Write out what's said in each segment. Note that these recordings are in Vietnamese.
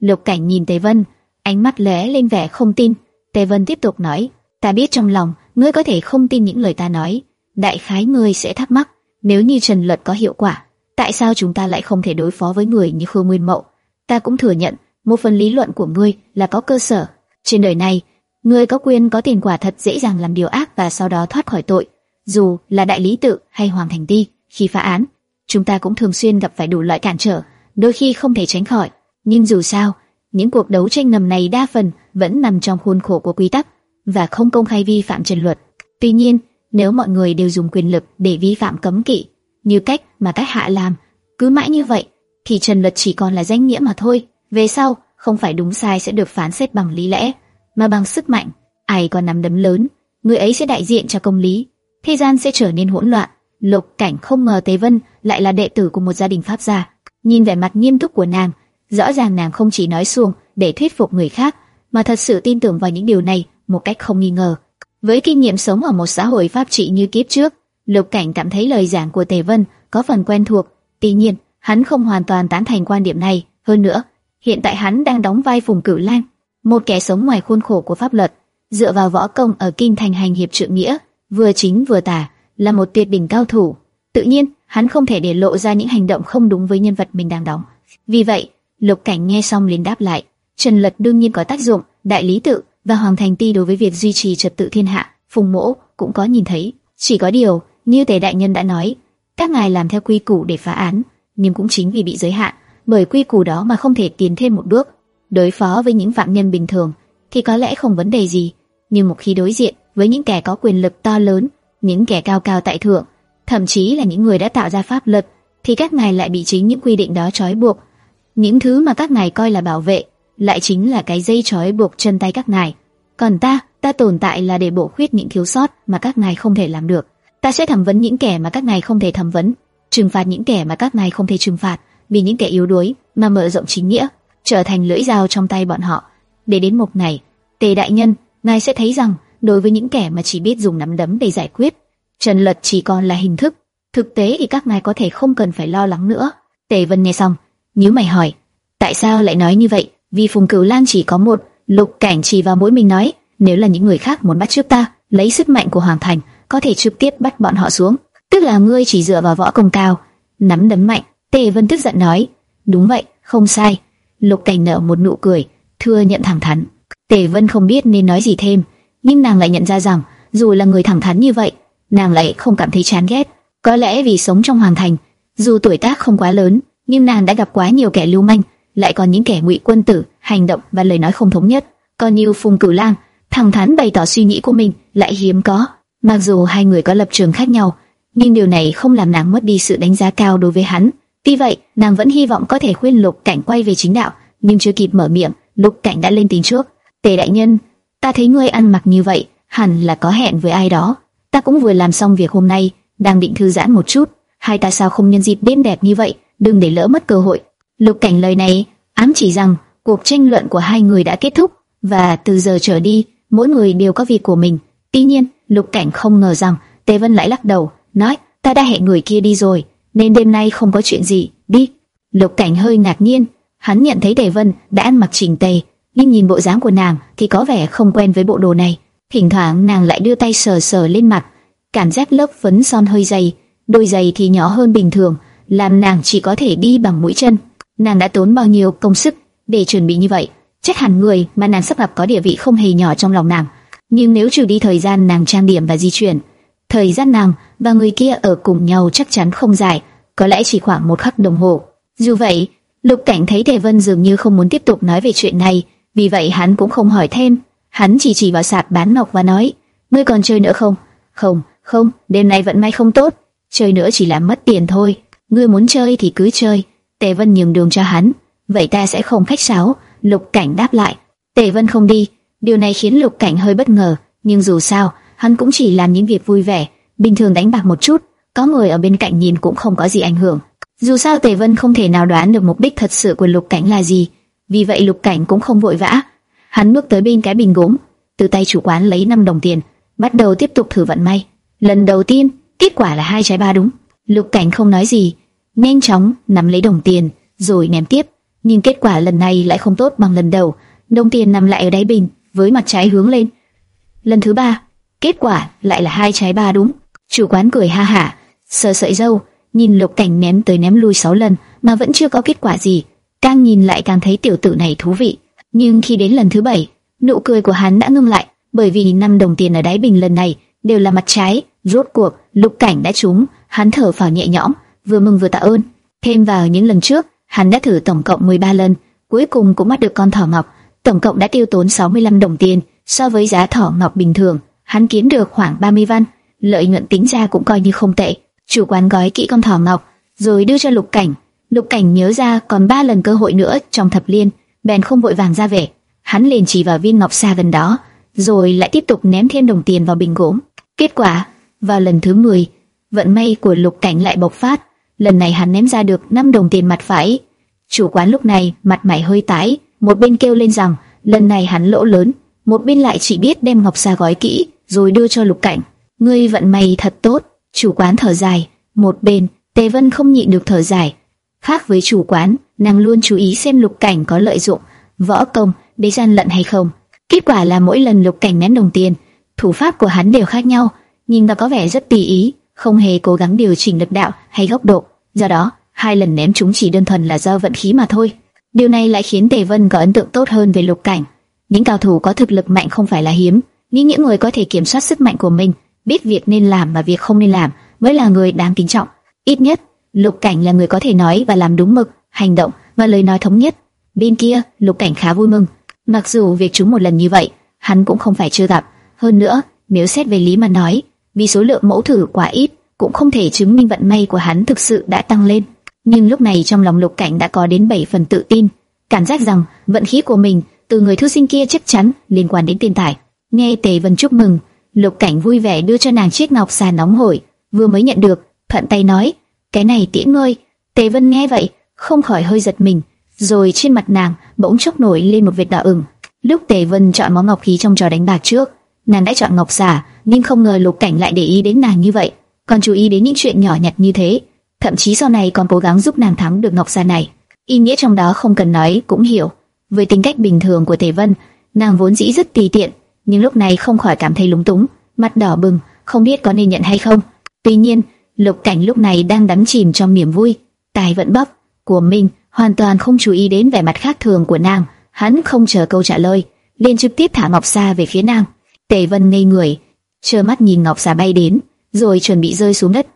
Lục Cảnh nhìn Tề Vân, ánh mắt lóe lên vẻ không tin. Tề Vân tiếp tục nói, ta biết trong lòng ngươi có thể không tin những lời ta nói, đại khái ngươi sẽ thắc mắc, nếu như Trần Luật có hiệu quả, tại sao chúng ta lại không thể đối phó với người như Khương Nguyên Mậu? Ta cũng thừa nhận, một phần lý luận của ngươi là có cơ sở. Trên đời này, ngươi có quyền có tiền quả thật dễ dàng làm điều ác và sau đó thoát khỏi tội, dù là đại lý tự hay hoàng thành ti. Khi phá án, chúng ta cũng thường xuyên gặp phải đủ loại cản trở, đôi khi không thể tránh khỏi. Nhưng dù sao, những cuộc đấu tranh ngầm này đa phần vẫn nằm trong khuôn khổ của quy tắc và không công khai vi phạm trần luật. Tuy nhiên, nếu mọi người đều dùng quyền lực để vi phạm cấm kỵ, như cách mà các hạ làm, cứ mãi như vậy, thì trần luật chỉ còn là danh nghĩa mà thôi. Về sau, không phải đúng sai sẽ được phán xét bằng lý lẽ, mà bằng sức mạnh. Ai còn nắm đấm lớn, người ấy sẽ đại diện cho công lý. Thế gian sẽ trở nên hỗn loạn. Lục Cảnh không ngờ Tế Vân lại là đệ tử của một gia đình pháp gia. Nhìn vẻ mặt nghiêm túc của nàng, rõ ràng nàng không chỉ nói xuông để thuyết phục người khác, mà thật sự tin tưởng vào những điều này một cách không nghi ngờ. Với kinh nghiệm sống ở một xã hội pháp trị như kiếp trước, Lục Cảnh cảm thấy lời giảng của Tề Vân có phần quen thuộc. Tuy nhiên, hắn không hoàn toàn tán thành quan điểm này. Hơn nữa, hiện tại hắn đang đóng vai Phùng Cửu Lang, một kẻ sống ngoài khuôn khổ của pháp luật, dựa vào võ công ở kinh thành hành hiệp trượng nghĩa, vừa chính vừa tà, là một tuyệt đỉnh cao thủ. Tự nhiên, hắn không thể để lộ ra những hành động không đúng với nhân vật mình đang đóng. Vì vậy, Lục Cảnh nghe xong liền đáp lại, Trần Lật đương nhiên có tác dụng, đại lý tự và hoàng thành ti đối với việc duy trì trật tự thiên hạ, Phùng Mỗ cũng có nhìn thấy. Chỉ có điều, như Tề đại nhân đã nói, các ngài làm theo quy củ để phá án, nhưng cũng chính vì bị giới hạn bởi quy củ đó mà không thể tiến thêm một bước. Đối phó với những phạm nhân bình thường thì có lẽ không vấn đề gì, nhưng một khi đối diện với những kẻ có quyền lực to lớn, những kẻ cao cao tại thượng, thậm chí là những người đã tạo ra pháp luật, thì các ngài lại bị chính những quy định đó trói buộc. Những thứ mà các ngài coi là bảo vệ, lại chính là cái dây trói buộc chân tay các ngài. Còn ta, ta tồn tại là để bổ khuyết những thiếu sót mà các ngài không thể làm được. Ta sẽ thẩm vấn những kẻ mà các ngài không thể thẩm vấn, trừng phạt những kẻ mà các ngài không thể trừng phạt, vì những kẻ yếu đuối mà mở rộng chính nghĩa, trở thành lưỡi dao trong tay bọn họ. Để đến một ngày, Tề đại nhân, ngài sẽ thấy rằng đối với những kẻ mà chỉ biết dùng nắm đấm để giải quyết, Trần luật chỉ còn là hình thức. Thực tế thì các ngài có thể không cần phải lo lắng nữa. Tề Vân nghe xong, nhíu mày hỏi, tại sao lại nói như vậy? Vì Phùng Cửu Lan chỉ có một, Lục Cảnh chỉ vào mũi mình nói, nếu là những người khác muốn bắt trước ta, lấy sức mạnh của Hoàng Thành, có thể trực tiếp bắt bọn họ xuống. Tức là ngươi chỉ dựa vào võ công cao, nắm đấm mạnh. Tề Vân tức giận nói, đúng vậy, không sai. Lục Cảnh nở một nụ cười, thưa nhận thẳng thắn. Tề Vân không biết nên nói gì thêm, nhưng nàng lại nhận ra rằng, dù là người thẳng thắn như vậy, nàng lại không cảm thấy chán ghét. Có lẽ vì sống trong hoàng thành, dù tuổi tác không quá lớn, nhưng nàng đã gặp quá nhiều kẻ lưu manh, lại còn những kẻ ngụy quân tử, hành động và lời nói không thống nhất. Còn như Phùng Cửu Lang, thẳng thắn bày tỏ suy nghĩ của mình lại hiếm có. Mặc dù hai người có lập trường khác nhau, nhưng điều này không làm nàng mất đi sự đánh giá cao đối với hắn. Vì vậy, nàng vẫn hy vọng có thể khuyên Lục Cảnh quay về chính đạo, nhưng chưa kịp mở miệng, Lục Cảnh đã lên tiếng trước. Tề đại nhân, ta thấy ngươi ăn mặc như vậy, hẳn là có hẹn với ai đó. Ta cũng vừa làm xong việc hôm nay, đang định thư giãn một chút, hai ta sao không nhân dịp đêm đẹp như vậy, đừng để lỡ mất cơ hội. Lục Cảnh lời này ám chỉ rằng cuộc tranh luận của hai người đã kết thúc và từ giờ trở đi, mỗi người đều có việc của mình. Tuy nhiên, Lục Cảnh không ngờ rằng Tề Vân lại lắc đầu, nói: "Ta đã hẹn người kia đi rồi, nên đêm nay không có chuyện gì, đi." Lục Cảnh hơi ngạc nhiên, hắn nhận thấy Tề Vân đã ăn mặc chỉnh tề, nhưng nhìn bộ dáng của nàng thì có vẻ không quen với bộ đồ này. Thỉnh thoảng nàng lại đưa tay sờ sờ lên mặt, cảm giác lớp phấn son hơi dày, đôi giày thì nhỏ hơn bình thường, làm nàng chỉ có thể đi bằng mũi chân. Nàng đã tốn bao nhiêu công sức để chuẩn bị như vậy, chắc hẳn người mà nàng sắp gặp có địa vị không hề nhỏ trong lòng nàng. Nhưng nếu trừ đi thời gian nàng trang điểm và di chuyển, thời gian nàng và người kia ở cùng nhau chắc chắn không dài, có lẽ chỉ khoảng một khắc đồng hồ. Dù vậy, Lục Cảnh thấy Tề Vân dường như không muốn tiếp tục nói về chuyện này, vì vậy hắn cũng không hỏi thêm. Hắn chỉ chỉ vào sạp bán ngọc và nói: "Ngươi còn chơi nữa không?" "Không, không, đêm nay vận may không tốt, chơi nữa chỉ làm mất tiền thôi. Ngươi muốn chơi thì cứ chơi." Tề Vân nhường đường cho hắn. "Vậy ta sẽ không khách sáo." Lục Cảnh đáp lại. Tề Vân không đi, điều này khiến Lục Cảnh hơi bất ngờ, nhưng dù sao, hắn cũng chỉ làm những việc vui vẻ, bình thường đánh bạc một chút, có người ở bên cạnh nhìn cũng không có gì ảnh hưởng. Dù sao Tề Vân không thể nào đoán được mục đích thật sự của Lục Cảnh là gì, vì vậy Lục Cảnh cũng không vội vã. Hắn bước tới bên cái bình gốm, từ tay chủ quán lấy 5 đồng tiền, bắt đầu tiếp tục thử vận may. Lần đầu tiên, kết quả là hai trái ba đúng. Lục Cảnh không nói gì, nhanh chóng nắm lấy đồng tiền, rồi ném tiếp. nhưng kết quả lần này lại không tốt bằng lần đầu. Đồng tiền nằm lại ở đáy bình, với mặt trái hướng lên. Lần thứ ba, kết quả lại là hai trái ba đúng. Chủ quán cười ha hả, sờ sợi dâu, nhìn Lục Cảnh ném tới ném lui sáu lần mà vẫn chưa có kết quả gì. Càng nhìn lại càng thấy tiểu tử này thú vị. Nhưng khi đến lần thứ bảy, nụ cười của hắn đã ngưng lại, bởi vì năm đồng tiền ở đáy bình lần này đều là mặt trái. Rốt cuộc, Lục Cảnh đã trúng, hắn thở phào nhẹ nhõm, vừa mừng vừa tạ ơn. Thêm vào những lần trước, hắn đã thử tổng cộng 13 lần, cuối cùng cũng bắt được con thỏ ngọc, tổng cộng đã tiêu tốn 65 đồng tiền, so với giá thỏ ngọc bình thường, hắn kiếm được khoảng 30 văn, lợi nhuận tính ra cũng coi như không tệ. Chủ quán gói kỹ con thỏ ngọc, rồi đưa cho Lục Cảnh. Lục Cảnh nhớ ra còn ba lần cơ hội nữa trong thập liên, bèn không vội vàng ra về. Hắn liền chỉ vào viên ngọc xa gần đó, rồi lại tiếp tục ném thêm đồng tiền vào bình gốm. Kết quả, vào lần thứ 10, vận may của Lục Cảnh lại bộc phát. Lần này hắn ném ra được 5 đồng tiền mặt phải. Chủ quán lúc này mặt mày hơi tái, một bên kêu lên rằng lần này hắn lỗ lớn, một bên lại chỉ biết đem ngọc xa gói kỹ rồi đưa cho Lục Cảnh. Ngươi vận may thật tốt. Chủ quán thở dài, một bên Tề Vân không nhịn được thở dài. Khác với chủ quán, nàng luôn chú ý xem Lục Cảnh có lợi dụng võ công để gian lận hay không. Kết quả là mỗi lần Lục Cảnh ném đồng tiền, thủ pháp của hắn đều khác nhau, nhìn vào có vẻ rất tùy ý, không hề cố gắng điều chỉnh lực đạo hay góc độ. Do đó, hai lần ném chúng chỉ đơn thuần là do vận khí mà thôi. Điều này lại khiến Tề Vân có ấn tượng tốt hơn về Lục Cảnh. Những cao thủ có thực lực mạnh không phải là hiếm, nhưng những người có thể kiểm soát sức mạnh của mình, biết việc nên làm và việc không nên làm, mới là người đáng kính trọng. Ít nhất, Lục Cảnh là người có thể nói và làm đúng mực, hành động và lời nói thống nhất. Bên kia, Lục Cảnh khá vui mừng. Mặc dù việc chúng một lần như vậy, hắn cũng không phải chưa gặp. Hơn nữa, nếu xét về lý mà nói, vì số lượng mẫu thử quá ít, cũng không thể chứng minh vận may của hắn thực sự đã tăng lên. Nhưng lúc này trong lòng Lục Cảnh đã có đến 7 phần tự tin, cảm giác rằng vận khí của mình từ người thư sinh kia chắc chắn liên quan đến tiền tài. Nghe Tề Vân chúc mừng, Lục Cảnh vui vẻ đưa cho nàng chiếc ngọc xà nóng hổi, vừa mới nhận được, thuận tay nói, cái này tiễn ngươi. Tề Vân nghe vậy, không khỏi hơi giật mình, rồi trên mặt nàng bỗng chốc nổi lên một vệt đỏ ửng. Lúc Tề Vân chọn món ngọc khí trong trò đánh bạc trước, nàng đã chọn ngọc xà, nhưng không ngờ Lục Cảnh lại để ý đến nàng như vậy, còn chú ý đến những chuyện nhỏ nhặt như thế, thậm chí sau này còn cố gắng giúp nàng thắng được ngọc Gia này. Ý nghĩa trong đó không cần nói cũng hiểu. Với tính cách bình thường của Tề Vân, nàng vốn dĩ rất tùy tiện, nhưng lúc này không khỏi cảm thấy lúng túng, mặt đỏ bừng, không biết có nên nhận hay không. Tuy nhiên, Lục Cảnh lúc này đang đắm chìm trong niềm vui, tài vận bắp của mình, hoàn toàn không chú ý đến vẻ mặt khác thường của nàng. Hắn không chờ câu trả lời, liền trực tiếp thả ngọc sa về phía nàng. Tề Vân ngây người, trơ mắt nhìn ngọc xà bay đến, rồi chuẩn bị rơi xuống đất.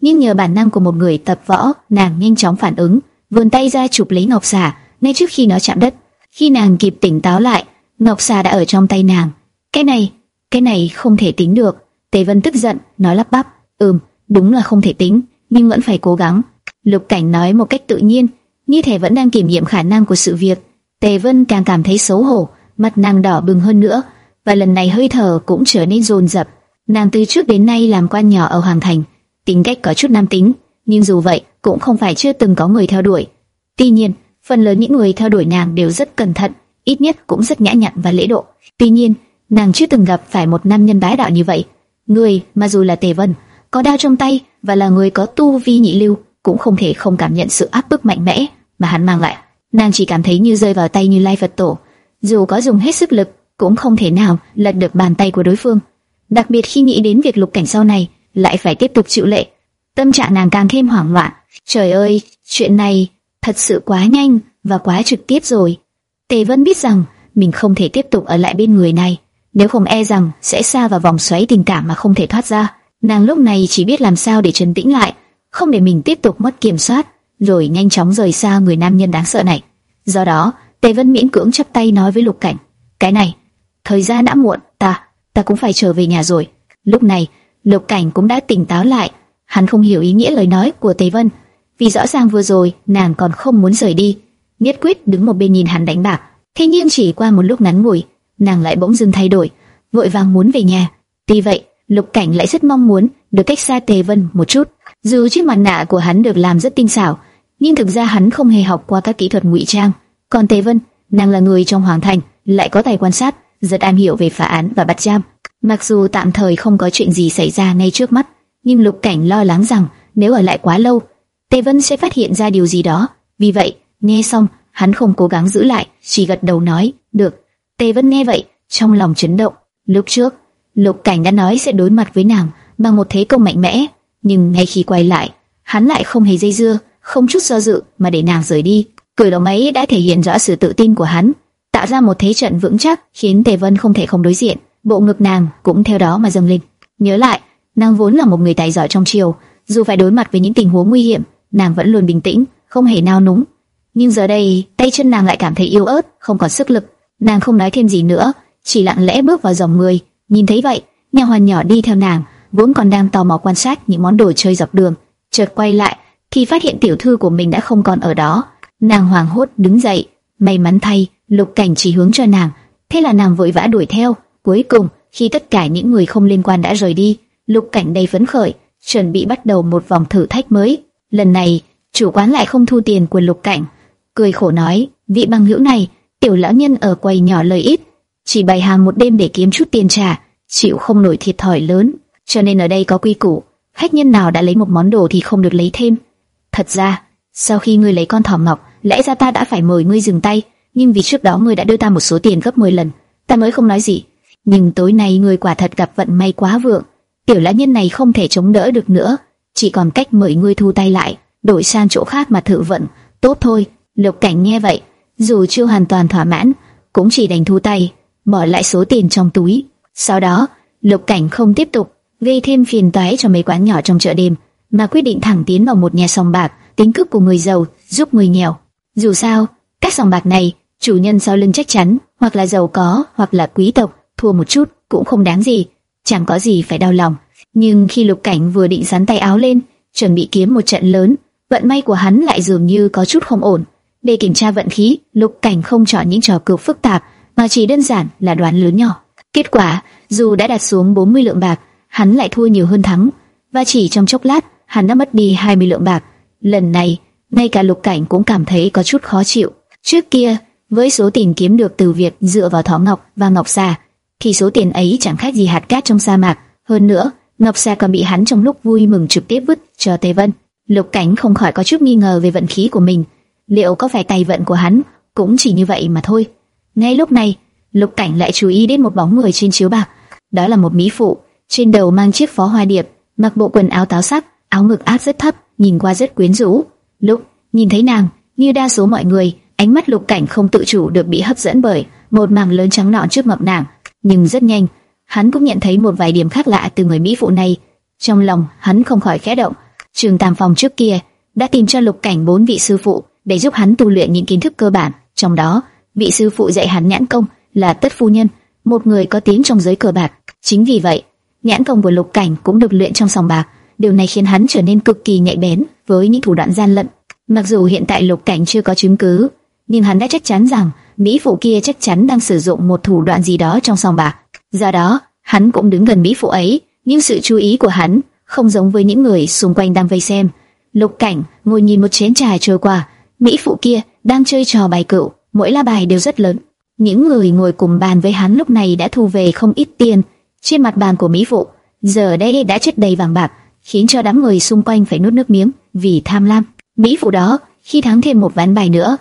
Nhưng nhờ bản năng của một người tập võ, nàng nhanh chóng phản ứng, vươn tay ra chụp lấy ngọc xà ngay trước khi nó chạm đất. Khi nàng kịp tỉnh táo lại, ngọc xà đã ở trong tay nàng. Cái này, cái này không thể tính được. Tề Vân tức giận, nói lắp bắp, ừm, đúng là không thể tính, nhưng vẫn phải cố gắng. Lục Cảnh nói một cách tự nhiên, như thể vẫn đang kiểm nghiệm khả năng của sự việc. Tề Vân càng cảm thấy xấu hổ, mặt nàng đỏ bừng hơn nữa, và lần này hơi thở cũng trở nên dồn dập. Nàng từ trước đến nay làm quan nhỏ ở Hoàng Thành, tính cách có chút nam tính, nhưng dù vậy cũng không phải chưa từng có người theo đuổi. Tuy nhiên, phần lớn những người theo đuổi nàng đều rất cẩn thận, ít nhất cũng rất nhã nhặn và lễ độ. Tuy nhiên, nàng chưa từng gặp phải một nam nhân bá đạo như vậy. Người mà dù là Tề Vân, có đao trong tay và là người có tu vi nhị lưu, cũng không thể không cảm nhận sự áp bức mạnh mẽ mà hắn mang lại. Nàng chỉ cảm thấy như rơi vào tay như Lai Phật Tổ, dù có dùng hết sức lực, cũng không thể nào lật được bàn tay của đối phương. Đặc biệt khi nghĩ đến việc lục cảnh sau này lại phải tiếp tục chịu lệ, tâm trạng nàng càng thêm hoảng loạn. Trời ơi, chuyện này thật sự quá nhanh và quá trực tiếp rồi. Tề Vân biết rằng mình không thể tiếp tục ở lại bên người này, nếu không e rằng sẽ xa vào vòng xoáy tình cảm mà không thể thoát ra. Nàng lúc này chỉ biết làm sao để trấn tĩnh lại, không để mình tiếp tục mất kiểm soát, rồi nhanh chóng rời xa người nam nhân đáng sợ này. Do đó, Tề Vân miễn cưỡng chắp tay nói với Lục Cảnh, cái này, thời gian đã muộn, ta, ta cũng phải trở về nhà rồi. Lúc này, Lục Cảnh cũng đã tỉnh táo lại, hắn không hiểu ý nghĩa lời nói của Tề Vân, vì rõ ràng vừa rồi nàng còn không muốn rời đi, nhất quyết đứng một bên nhìn hắn đánh bạc. Thế nhưng chỉ qua một lúc ngắn ngủi, nàng lại bỗng dưng thay đổi, vội vàng muốn về nhà. Tuy vậy, Lục Cảnh lại rất mong muốn được cách xa Tề Vân một chút. Dù chiếc mặt nạ của hắn được làm rất tinh xảo, nhưng thực ra hắn không hề học qua các kỹ thuật ngụy trang. Còn Tề Vân, nàng là người trong hoàng thành, lại có tài quan sát, rất am hiểu về phá án và bắt giam. Mặc dù tạm thời không có chuyện gì xảy ra ngay trước mắt, nhưng Lục Cảnh lo lắng rằng nếu ở lại quá lâu, Tề Vân sẽ phát hiện ra điều gì đó. Vì vậy, nghe xong, hắn không cố gắng giữ lại, chỉ gật đầu nói, được. Tề Vân nghe vậy, trong lòng chấn động. Lúc trước, Lục Cảnh đã nói sẽ đối mặt với nàng bằng một thế công mạnh mẽ, nhưng ngay khi quay lại, hắn lại không hề dây dưa, không chút do dự mà để nàng rời đi. Cử động ấy đã thể hiện rõ sự tự tin của hắn, tạo ra một thế trận vững chắc khiến Tề Vân không thể không đối diện. Bộ ngực nàng cũng theo đó mà dâng lên. Nhớ lại, nàng vốn là một người tài giỏi trong triều, dù phải đối mặt với những tình huống nguy hiểm, nàng vẫn luôn bình tĩnh, không hề nao núng. Nhưng giờ đây, tay chân nàng lại cảm thấy yếu ớt, không còn sức lực. Nàng không nói thêm gì nữa, chỉ lặng lẽ bước vào dòng người. Nhìn thấy vậy, nhà hoàn nhỏ đi theo nàng, vốn còn đang tò mò quan sát những món đồ chơi dọc đường, chợt quay lại thì phát hiện tiểu thư của mình đã không còn ở đó. Nàng hoàng hốt đứng dậy, may mắn thay, Lục Cảnh chỉ hướng cho nàng, thế là nàng vội vã đuổi theo. Cuối cùng, khi tất cả những người không liên quan đã rời đi, Lục Cảnh đầy phấn khởi, chuẩn bị bắt đầu một vòng thử thách mới. Lần này, chủ quán lại không thu tiền của Lục Cảnh, cười khổ nói, vị bằng hữu này, tiểu lão nhân ở quầy nhỏ lời ít, chỉ bày hàng một đêm để kiếm chút tiền trả, chịu không nổi thiệt thòi lớn, cho nên ở đây có quy củ, khách nhân nào đã lấy một món đồ thì không được lấy thêm. Thật ra, sau khi ngươi lấy con thỏ ngọc, lẽ ra ta đã phải mời ngươi dừng tay, nhưng vì trước đó ngươi đã đưa ta một số tiền gấp 10 lần, ta mới không nói gì. Nhưng tối nay ngươi quả thật gặp vận may quá vượng, tiểu lão nhân này không thể chống đỡ được nữa, chỉ còn cách mời ngươi thu tay lại, đổi sang chỗ khác mà thử vận. Tốt thôi, Lục Cảnh nghe vậy, dù chưa hoàn toàn thỏa mãn, cũng chỉ đành thu tay, bỏ lại số tiền trong túi. Sau đó, Lục Cảnh không tiếp tục gây thêm phiền toái cho mấy quán nhỏ trong chợ đêm, mà quyết định thẳng tiến vào một nhà sòng bạc, tính cướp của người giàu giúp người nghèo. Dù sao, các sòng bạc này, chủ nhân sau lưng chắc chắn hoặc là giàu có, hoặc là quý tộc, thua một chút cũng không đáng gì, chẳng có gì phải đau lòng. Nhưng khi Lục Cảnh vừa định dán tay áo lên, chuẩn bị kiếm một trận lớn, vận may của hắn lại dường như có chút không ổn. Để kiểm tra vận khí, Lục Cảnh không chọn những trò cược phức tạp, mà chỉ đơn giản là đoán lớn nhỏ. Kết quả, dù đã đặt xuống 40 lượng bạc, hắn lại thua nhiều hơn thắng, và chỉ trong chốc lát, hắn đã mất đi 20 lượng bạc. Lần này, ngay cả Lục Cảnh cũng cảm thấy có chút khó chịu. Trước kia, với số tiền kiếm được từ việc dựa vào thỏ ngọc và ngọc xà, thì số tiền ấy chẳng khác gì hạt cát trong sa mạc. Hơn nữa, ngọc xà còn bị hắn trong lúc vui mừng trực tiếp vứt cho Tề Vân. Lục Cảnh không khỏi có chút nghi ngờ về vận khí của mình. Liệu có phải tay vận của hắn cũng chỉ như vậy mà thôi. Ngay lúc này, Lục Cảnh lại chú ý đến một bóng người trên chiếu bạc. Đó là một mỹ phụ, trên đầu mang chiếc phó hoa điệp, mặc bộ quần áo táo sắc, áo ngực áp rất thấp, nhìn qua rất quyến rũ. Lúc nhìn thấy nàng, như đa số mọi người, ánh mắt Lục Cảnh không tự chủ được bị hấp dẫn bởi một mảng lớn trắng nõn trước mập nàng. Nhưng rất nhanh, hắn cũng nhận thấy một vài điểm khác lạ từ người mỹ phụ này. Trong lòng hắn không khỏi khẽ động. Trường Tam Phong trước kia đã tìm cho Lục Cảnh bốn vị sư phụ để giúp hắn tu luyện những kiến thức cơ bản, trong đó vị sư phụ dạy hắn nhãn công là Tất phu nhân, một người có tiếng trong giới cờ bạc. Chính vì vậy, nhãn công của Lục Cảnh cũng được luyện trong sòng bạc. Điều này khiến hắn trở nên cực kỳ nhạy bén với những thủ đoạn gian lận. Mặc dù hiện tại Lục Cảnh chưa có chứng cứ, nhưng hắn đã chắc chắn rằng mỹ phụ kia chắc chắn đang sử dụng một thủ đoạn gì đó trong sòng bạc. Do đó, hắn cũng đứng gần mỹ phụ ấy, nhưng sự chú ý của hắn không giống với những người xung quanh đang vây xem. Lục Cảnh ngồi nhìn một chén trà trôi qua, mỹ phụ kia đang chơi trò bài cựu, mỗi lá bài đều rất lớn. Những người ngồi cùng bàn với hắn lúc này đã thu về không ít tiền. Trên mặt bàn của mỹ phụ, giờ đây đã chất đầy vàng bạc, khiến cho đám người xung quanh phải nuốt nước miếng vì tham lam. Mỹ phụ đó, khi thắng thêm một ván bài nữa,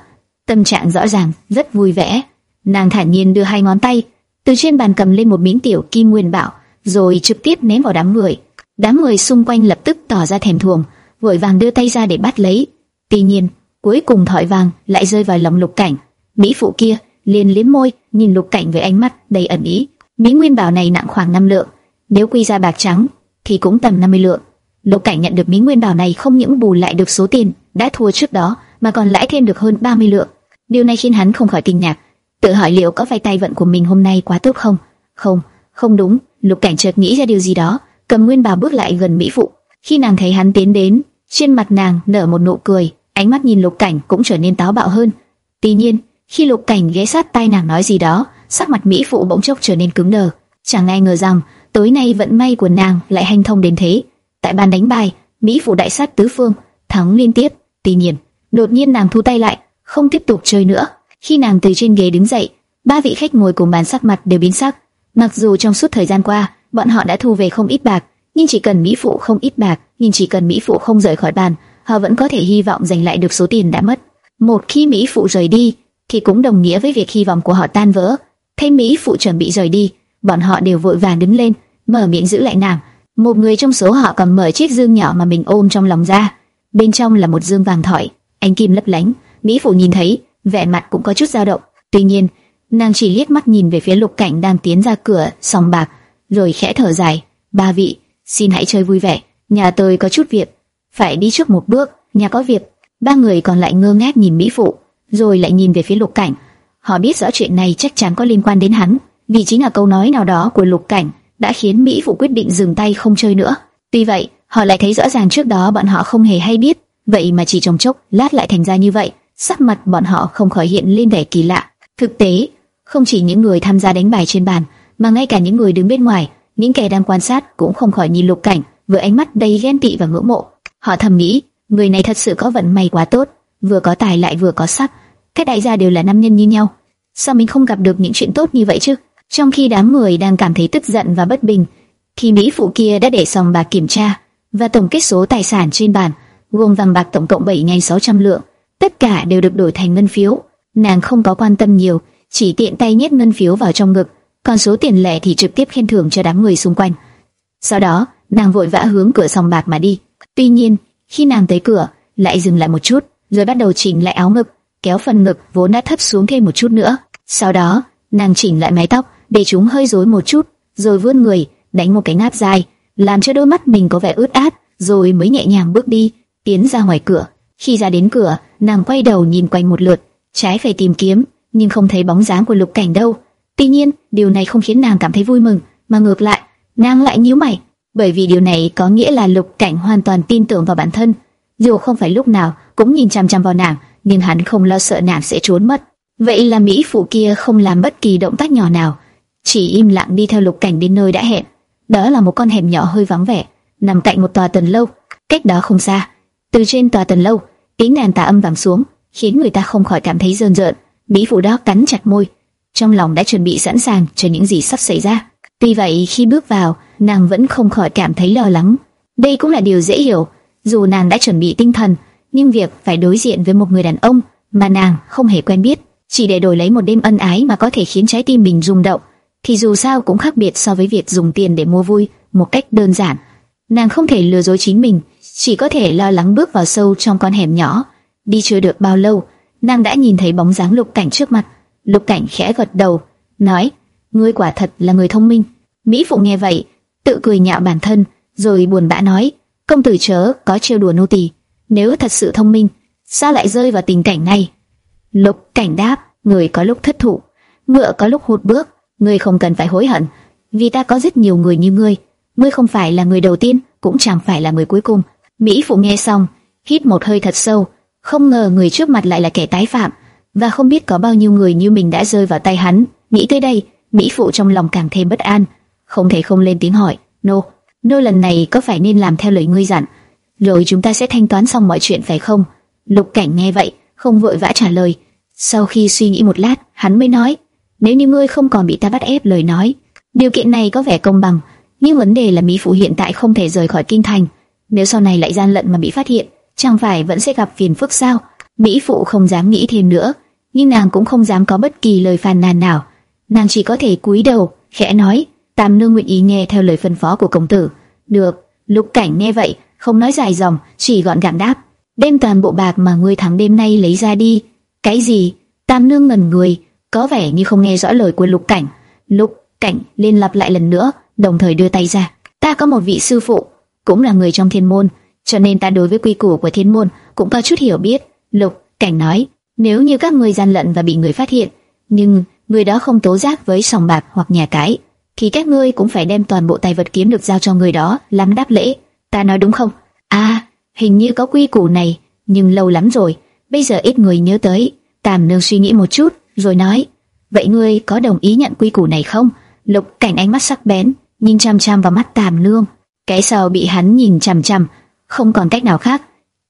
tâm trạng rõ ràng rất vui vẻ. Nàng thản nhiên đưa hai ngón tay từ trên bàn cầm lên một miếng tiểu kim nguyên bảo, rồi trực tiếp ném vào đám người. Đám người xung quanh lập tức tỏ ra thèm thuồng, vội vàng đưa tay ra để bắt lấy. Tuy nhiên, cuối cùng thỏi vàng lại rơi vào lòng lục cảnh. Mỹ phụ kia liền liếm môi, nhìn lục cảnh với ánh mắt đầy ẩn ý. Miếng nguyên bảo này nặng khoảng 5 lượng, nếu quy ra bạc trắng thì cũng tầm 50 lượng. Lục cảnh nhận được miếng nguyên bảo này không những bù lại được số tiền đã thua trước đó, mà còn lãi thêm được hơn 30 lượng. Điều này khiến hắn không khỏi kinh ngạc, tự hỏi liệu có phải tay vận của mình hôm nay quá tốt không? Không, không đúng. Lục cảnh chợt nghĩ ra điều gì đó, cầm nguyên bảo bước lại gần mỹ phụ. Khi nàng thấy hắn tiến đến, trên mặt nàng nở một nụ cười, ánh mắt nhìn lục cảnh cũng trở nên táo bạo hơn. Tuy nhiên, khi lục cảnh ghé sát tay nàng nói gì đó, sắc mặt mỹ phụ bỗng chốc trở nên cứng đờ. Chẳng ai ngờ rằng tối nay vận may của nàng lại hanh thông đến thế. Tại bàn đánh bài, mỹ phụ đại sát tứ phương, thắng liên tiếp. Tuy nhiên, đột nhiên nàng thu tay lại, không tiếp tục chơi nữa. Khi nàng từ trên ghế đứng dậy, ba vị khách ngồi cùng bàn sắc mặt đều biến sắc. Mặc dù trong suốt thời gian qua, bọn họ đã thu về không ít bạc, nhưng chỉ cần mỹ phụ không ít bạc, nhưng chỉ cần mỹ phụ không rời khỏi bàn, họ vẫn có thể hy vọng giành lại được số tiền đã mất. Một khi Mỹ phụ rời đi, thì cũng đồng nghĩa với việc hy vọng của họ tan vỡ. Thấy Mỹ phụ chuẩn bị rời đi, bọn họ đều vội vàng đứng lên, mở miệng giữ lại nàng. Một người trong số họ cầm mở chiếc dương nhỏ mà mình ôm trong lòng ra, bên trong là một dương vàng thỏi, ánh kim lấp lánh. Mỹ phụ nhìn thấy, vẻ mặt cũng có chút dao động. Tuy nhiên, nàng chỉ liếc mắt nhìn về phía Lục Cảnh đang tiến ra cửa sòng bạc, rồi khẽ thở dài. Ba vị, xin hãy chơi vui vẻ. Nhà tôi có chút việc, phải đi trước một bước. Nhà có việc. Ba người còn lại ngơ ngác nhìn Mỹ phụ, rồi lại nhìn về phía Lục Cảnh. Họ biết rõ chuyện này chắc chắn có liên quan đến hắn, vì chính là câu nói nào đó của Lục Cảnh đã khiến Mỹ phụ quyết định dừng tay không chơi nữa. Tuy vậy, họ lại thấy rõ ràng trước đó bọn họ không hề hay biết, vậy mà chỉ trong chốc lát lại thành ra như vậy. Sắc mặt bọn họ không khỏi hiện lên vẻ kỳ lạ. Thực tế, không chỉ những người tham gia đánh bài trên bàn, mà ngay cả những người đứng bên ngoài, những kẻ đang quan sát cũng không khỏi nhìn Lục Cảnh với ánh mắt đầy ghen tị và ngưỡng mộ. Họ thầm nghĩ, người này thật sự có vận may quá tốt, vừa có tài lại vừa có sắc. Các đại gia đều là nam nhân như nhau, sao mình không gặp được những chuyện tốt như vậy chứ? Trong khi đám người đang cảm thấy tức giận và bất bình, thì mỹ phụ kia đã để xong bạc kiểm tra và tổng kết số tài sản trên bàn, gồm vàng bạc tổng cộng 7.600 lượng, tất cả đều được đổi thành ngân phiếu. Nàng không có quan tâm nhiều, chỉ tiện tay nhét ngân phiếu vào trong ngực, còn số tiền lẻ thì trực tiếp khen thưởng cho đám người xung quanh. Sau đó, nàng vội vã hướng cửa sòng bạc mà đi. Tuy nhiên, khi nàng tới cửa, lại dừng lại một chút, rồi bắt đầu chỉnh lại áo ngực, kéo phần ngực vốn đã thấp xuống thêm một chút nữa. Sau đó, nàng chỉnh lại mái tóc, để chúng hơi rối một chút, rồi vươn người, đánh một cái ngáp dài, làm cho đôi mắt mình có vẻ ướt át, rồi mới nhẹ nhàng bước đi, tiến ra ngoài cửa. Khi ra đến cửa, nàng quay đầu nhìn quanh một lượt, trái phải tìm kiếm, nhưng không thấy bóng dáng của Lục Cảnh đâu. Tuy nhiên, điều này không khiến nàng cảm thấy vui mừng, mà ngược lại, nàng lại nhíu mày, bởi vì điều này có nghĩa là Lục Cảnh hoàn toàn tin tưởng vào bản thân, dù không phải lúc nào cũng nhìn chăm chăm vào nàng, nhưng hắn không lo sợ nàng sẽ trốn mất. Vậy là mỹ phụ kia không làm bất kỳ động tác nhỏ nào, chỉ im lặng đi theo Lục Cảnh đến nơi đã hẹn. Đó là một con hẻm nhỏ hơi vắng vẻ, nằm cạnh một tòa tần lâu, cách đó không xa. Từ trên tòa tần lâu, tiếng đàn tà âm vang xuống, khiến người ta không khỏi cảm thấy rờn rợn. Mỹ phụ đó cắn chặt môi, trong lòng đã chuẩn bị sẵn sàng cho những gì sắp xảy ra. Tuy vậy khi bước vào, nàng vẫn không khỏi cảm thấy lo lắng. Đây cũng là điều dễ hiểu, dù nàng đã chuẩn bị tinh thần, nhưng việc phải đối diện với một người đàn ông mà nàng không hề quen biết, chỉ để đổi lấy một đêm ân ái mà có thể khiến trái tim mình rung động, thì dù sao cũng khác biệt so với việc dùng tiền để mua vui một cách đơn giản. Nàng không thể lừa dối chính mình, chỉ có thể lo lắng bước vào sâu trong con hẻm nhỏ. Đi chưa được bao lâu, nàng đã nhìn thấy bóng dáng Lục Cảnh trước mặt. Lục Cảnh khẽ gật đầu, nói: "Ngươi quả thật là người thông minh." Mỹ Phụ nghe vậy, tự cười nhạo bản thân, rồi buồn bã nói: "Công tử chớ có trêu đùa nô tỳ, nếu thật sự thông minh, sao lại rơi vào tình cảnh này?" Lục Cảnh đáp: "Người có lúc thất thủ, ngựa có lúc hụt bước, ngươi không cần phải hối hận, vì ta có rất nhiều người như ngươi, ngươi không phải là người đầu tiên, cũng chẳng phải là người cuối cùng." Mỹ Phụ nghe xong, hít một hơi thật sâu, không ngờ người trước mặt lại là kẻ tái phạm, và không biết có bao nhiêu người như mình đã rơi vào tay hắn. Nghĩ tới đây, Mỹ Phụ trong lòng càng thêm bất an, không thể không lên tiếng hỏi, nô, nô lần này có phải nên làm theo lời ngươi dặn, rồi chúng ta sẽ thanh toán xong mọi chuyện phải không? Lục Cảnh nghe vậy, không vội vã trả lời. Sau khi suy nghĩ một lát, hắn mới nói, nếu như ngươi không còn bị ta bắt ép lời nói, điều kiện này có vẻ công bằng, nhưng vấn đề là Mỹ Phụ hiện tại không thể rời khỏi kinh thành, nếu sau này lại gian lận mà bị phát hiện, chẳng phải vẫn sẽ gặp phiền phức sao? Mỹ phụ không dám nghĩ thêm nữa, nhưng nàng cũng không dám có bất kỳ lời phàn nàn nào. Nàng chỉ có thể cúi đầu, khẽ nói, Tam nương nguyện ý nghe theo lời phân phó của công tử. Được, Lục Cảnh nghe vậy, không nói dài dòng, chỉ gọn gàng đáp, đem toàn bộ bạc mà ngươi thắng đêm nay lấy ra đi. Cái gì? Tam nương ngẩn người, có vẻ như không nghe rõ lời của Lục Cảnh. Lục Cảnh lên lặp lại lần nữa, đồng thời đưa tay ra. Ta có một vị sư phụ, cũng là người trong thiên môn, cho nên ta đối với quy củ của thiên môn cũng có chút hiểu biết. Lục Cảnh nói, nếu như các người gian lận và bị người phát hiện, nhưng người đó không tố giác với sòng bạc hoặc nhà cái, thì các ngươi cũng phải đem toàn bộ tài vật kiếm được giao cho người đó làm đáp lễ. Ta nói đúng không? À, hình như có quy củ này, nhưng lâu lắm rồi, bây giờ ít người nhớ tới. Tàm Nương suy nghĩ một chút, rồi nói, vậy ngươi có đồng ý nhận quy củ này không? Lục Cảnh ánh mắt sắc bén, nhìn chằm chằm vào mắt Tàm Nương. Cái sau bị hắn nhìn chằm chằm, không còn cách nào khác,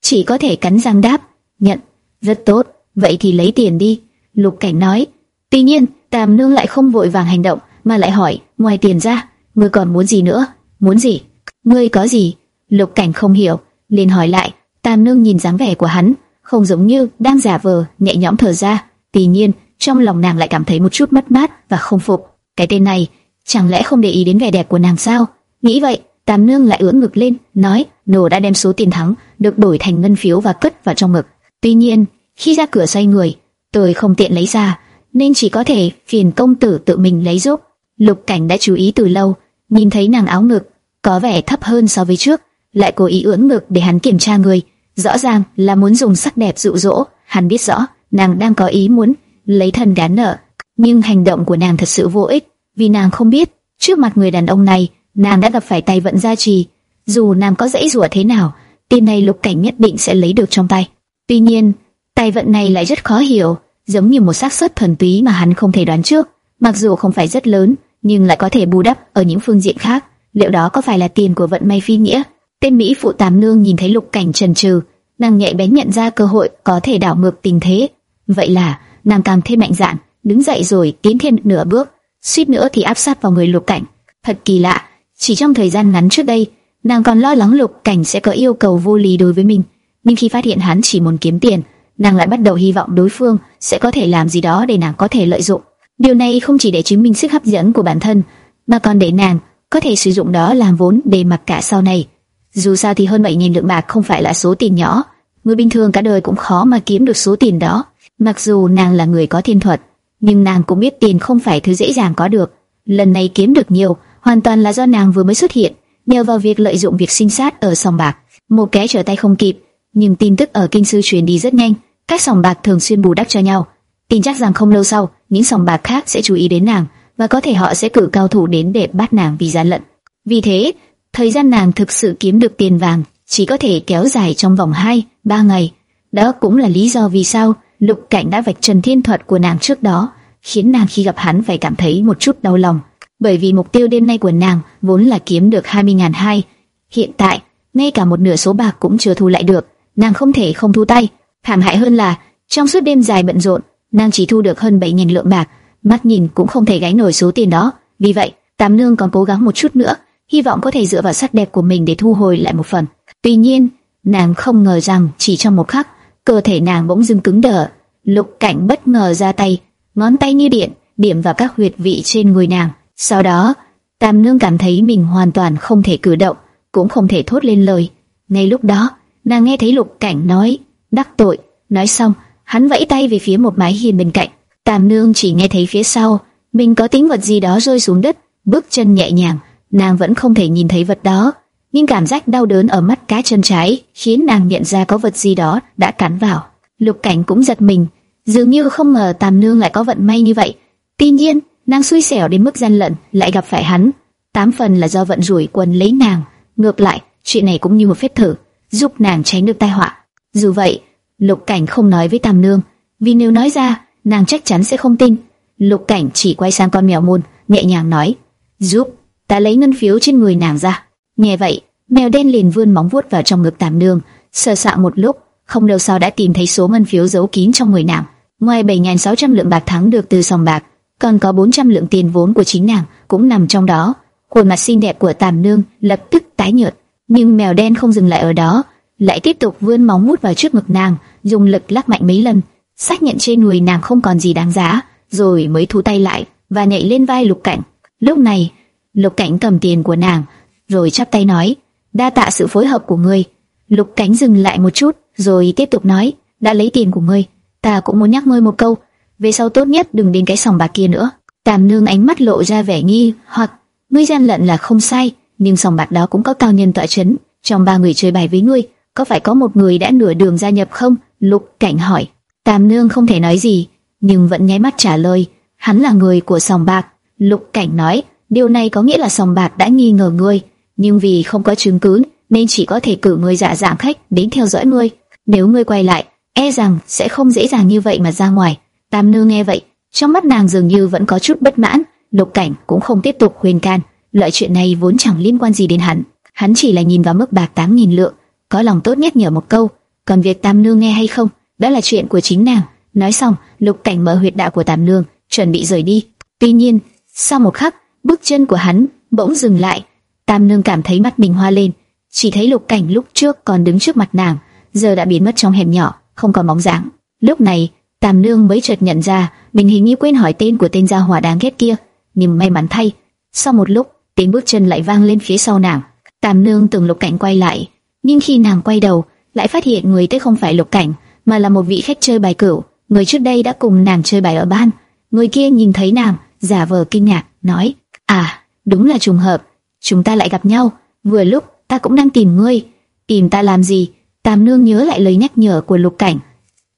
chỉ có thể cắn răng đáp, nhận, rất tốt, vậy thì lấy tiền đi. Lục Cảnh nói. Tuy nhiên, Tàm Nương lại không vội vàng hành động, mà lại hỏi, ngoài tiền ra, ngươi còn muốn gì nữa? Muốn gì? Ngươi có gì? Lục Cảnh không hiểu, liền hỏi lại. Tàm Nương nhìn dáng vẻ của hắn, không giống như đang giả vờ nhẹ nhõm thở ra. Tuy nhiên, trong lòng nàng lại cảm thấy một chút mất mát và không phục. Cái tên này, chẳng lẽ không để ý đến vẻ đẹp của nàng sao? Nghĩ vậy, Tam Nương lại ưỡn ngực lên, nói: "Nô đã đem số tiền thắng được đổi thành ngân phiếu và cất vào trong ngực. Tuy nhiên, khi ra cửa xoay người, tôi không tiện lấy ra, nên chỉ có thể phiền công tử tự mình lấy giúp." Lục Cảnh đã chú ý từ lâu, nhìn thấy nàng áo ngực có vẻ thấp hơn so với trước, lại cố ý ưỡn ngực để hắn kiểm tra người, rõ ràng là muốn dùng sắc đẹp dụ dỗ. Hắn biết rõ nàng đang có ý muốn lấy thân đán nợ, nhưng hành động của nàng thật sự vô ích, vì nàng không biết trước mặt người đàn ông này nàng đã gặp phải tay vận gia trì. Dù nàng có dãy rủa thế nào, tiền này lục cảnh nhất định sẽ lấy được trong tay. Tuy nhiên, tay vận này lại rất khó hiểu, giống như một xác suất thuần túy mà hắn không thể đoán trước. Mặc dù không phải rất lớn, nhưng lại có thể bù đắp ở những phương diện khác. Liệu đó có phải là tiền của vận may phi nghĩa? Tên Mỹ phụ tám nương nhìn thấy lục cảnh trần trừ, nàng nhạy bén nhận ra cơ hội có thể đảo ngược tình thế. Vậy là nàng càng thêm mạnh dạn, đứng dậy rồi tiến thêm nửa bước, suýt nữa thì áp sát vào người lục cảnh. Thật kỳ lạ, chỉ trong thời gian ngắn trước đây, nàng còn lo lắng lục cảnh sẽ có yêu cầu vô lý đối với mình, nhưng khi phát hiện hắn chỉ muốn kiếm tiền, nàng lại bắt đầu hy vọng đối phương sẽ có thể làm gì đó để nàng có thể lợi dụng. Điều này không chỉ để chứng minh sức hấp dẫn của bản thân, mà còn để nàng có thể sử dụng đó làm vốn để mặc cả sau này. Dù sao thì hơn 7.000 lượng bạc không phải là số tiền nhỏ, người bình thường cả đời cũng khó mà kiếm được số tiền đó. Mặc dù nàng là người có thiên thuật, nhưng nàng cũng biết tiền không phải thứ dễ dàng có được. Lần này kiếm được nhiều, hoàn toàn là do nàng vừa mới xuất hiện, nhờ vào việc lợi dụng việc sinh sát ở sòng bạc. Một kẻ trở tay không kịp, nhưng tin tức ở kinh sư truyền đi rất nhanh, các sòng bạc thường xuyên bù đắp cho nhau. Tin chắc rằng không lâu sau, những sòng bạc khác sẽ chú ý đến nàng, và có thể họ sẽ cử cao thủ đến để bắt nàng vì gian lận. Vì thế, thời gian nàng thực sự kiếm được tiền vàng chỉ có thể kéo dài trong vòng 2, 3 ngày. Đó cũng là lý do vì sao Lục Cảnh đã vạch trần thiên thuật của nàng trước đó, khiến nàng khi gặp hắn phải cảm thấy một chút đau lòng. Bởi vì mục tiêu đêm nay của nàng vốn là kiếm được 20.000 hai. Hiện tại, ngay cả một nửa số bạc cũng chưa thu lại được, nàng không thể không thu tay. Thảm hại hơn là, trong suốt đêm dài bận rộn, nàng chỉ thu được hơn 7.000 lượng bạc, mắt nhìn cũng không thể gánh nổi số tiền đó. Vì vậy, Tám Nương còn cố gắng một chút nữa, hy vọng có thể dựa vào sắc đẹp của mình để thu hồi lại một phần. Tuy nhiên, nàng không ngờ rằng chỉ trong một khắc, cơ thể nàng bỗng dưng cứng đờ. Lục Cảnh bất ngờ ra tay, ngón tay như điện điểm vào các huyệt vị trên người nàng. Sau đó, Tam Nương cảm thấy mình hoàn toàn không thể cử động, cũng không thể thốt lên lời. Ngay lúc đó, nàng nghe thấy Lục Cảnh nói, đắc tội. Nói xong, hắn vẫy tay về phía một mái hiên bên cạnh. Tam Nương chỉ nghe thấy phía sau, mình có tiếng vật gì đó rơi xuống đất, bước chân nhẹ nhàng, nàng vẫn không thể nhìn thấy vật đó, nhưng cảm giác đau đớn ở mắt cá chân trái khiến nàng nhận ra có vật gì đó đã cắn vào. Lục Cảnh cũng giật mình, dường như không ngờ Tam Nương lại có vận may như vậy. Tuy nhiên, nàng xui xẻo đến mức gian lận lại gặp phải hắn, tám phần là do vận rủi quần lấy nàng. Ngược lại, chuyện này cũng như một phép thử, giúp nàng tránh được tai họa. Dù vậy, Lục Cảnh không nói với Tam Nương, vì nếu nói ra, nàng chắc chắn sẽ không tin. Lục Cảnh chỉ quay sang con mèo môn, nhẹ nhàng nói, giúp ta lấy ngân phiếu trên người nàng ra. Nghe vậy, mèo đen liền vươn móng vuốt vào trong ngực Tam Nương, sờ sạo một lúc, không lâu sau đã tìm thấy số ngân phiếu giấu kín trong người nàng. Ngoài 7.600 lượng bạc thắng được từ sòng bạc, còn có 400 lượng tiền vốn của chính nàng cũng nằm trong đó. Khuôn mặt xinh đẹp của Tam Nương lập tức tái nhợt, nhưng mèo đen không dừng lại ở đó, lại tiếp tục vươn móng vuốt vào trước ngực nàng, dùng lực lắc mạnh mấy lần, xác nhận trên người nàng không còn gì đáng giá, rồi mới thu tay lại và nhảy lên vai Lục Cảnh. Lúc này, Lục Cảnh cầm tiền của nàng, rồi chắp tay nói: "Đa tạ sự phối hợp của ngươi." Lục Cảnh dừng lại một chút, rồi tiếp tục nói: "Đã lấy tiền của ngươi, ta cũng muốn nhắc ngươi một câu, về sau tốt nhất đừng đến cái sòng bạc kia nữa." Tam Nương ánh mắt lộ ra vẻ nghi hoặc, ngươi gian lận là không sai, nhưng sòng bạc đó cũng có cao nhân tọa chấn, trong ba người chơi bài với ngươi, có phải có một người đã nửa đường gia nhập không? Lục Cảnh hỏi. Tam Nương không thể nói gì, nhưng vẫn nháy mắt trả lời, hắn là người của sòng bạc. Lục Cảnh nói, điều này có nghĩa là sòng bạc đã nghi ngờ ngươi, nhưng vì không có chứng cứ nên chỉ có thể cử người giả dạng khách đến theo dõi ngươi. Nếu ngươi quay lại, e rằng sẽ không dễ dàng như vậy mà ra ngoài. Tam Nương nghe vậy, trong mắt nàng dường như vẫn có chút bất mãn. Lục Cảnh cũng không tiếp tục khuyên can, loại chuyện này vốn chẳng liên quan gì đến hắn. Hắn chỉ là nhìn vào mức bạc 8.000 lượng, có lòng tốt nhắc nhở một câu, còn việc Tam Nương nghe hay không, đó là chuyện của chính nàng. Nói xong, Lục Cảnh mở huyệt đạo của Tam Nương, chuẩn bị rời đi. Tuy nhiên, sau một khắc, bước chân của hắn bỗng dừng lại. Tam Nương cảm thấy mắt mình hoa lên, chỉ thấy Lục Cảnh lúc trước còn đứng trước mặt nàng, giờ đã biến mất trong hẻm nhỏ, không còn bóng dáng. Lúc này, Tam Nương mới chợt nhận ra mình hình như quên hỏi tên của tên gia hỏa đáng ghét kia, nhưng may mắn thay, sau một lúc, tiếng bước chân lại vang lên phía sau nàng. Tam Nương từng Lục Cảnh quay lại, nhưng khi nàng quay đầu, lại phát hiện người tới không phải Lục Cảnh, mà là một vị khách chơi bài cửu, người trước đây đã cùng nàng chơi bài ở ban. Người kia nhìn thấy nàng, giả vờ kinh ngạc, nói: "À, đúng là trùng hợp, chúng ta lại gặp nhau. Vừa lúc ta cũng đang tìm ngươi, tìm ta làm gì?" Tam Nương nhớ lại lời nhắc nhở của Lục Cảnh,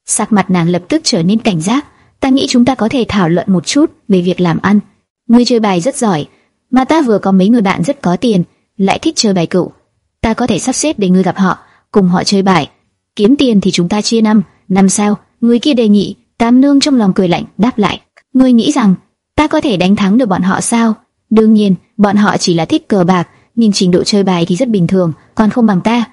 sắc mặt nàng lập tức trở nên cảnh giác. Ta nghĩ chúng ta có thể thảo luận một chút về việc làm ăn. Ngươi chơi bài rất giỏi, mà ta vừa có mấy người bạn rất có tiền, lại thích chơi bài cựu. Ta có thể sắp xếp để ngươi gặp họ, cùng họ chơi bài. Kiếm tiền thì chúng ta chia năm, năm sao? Người kia đề nghị. Tam Nương trong lòng cười lạnh đáp lại. Ngươi nghĩ rằng ta có thể đánh thắng được bọn họ sao? Đương nhiên, bọn họ chỉ là thích cờ bạc, nhưng trình độ chơi bài thì rất bình thường, còn không bằng ta.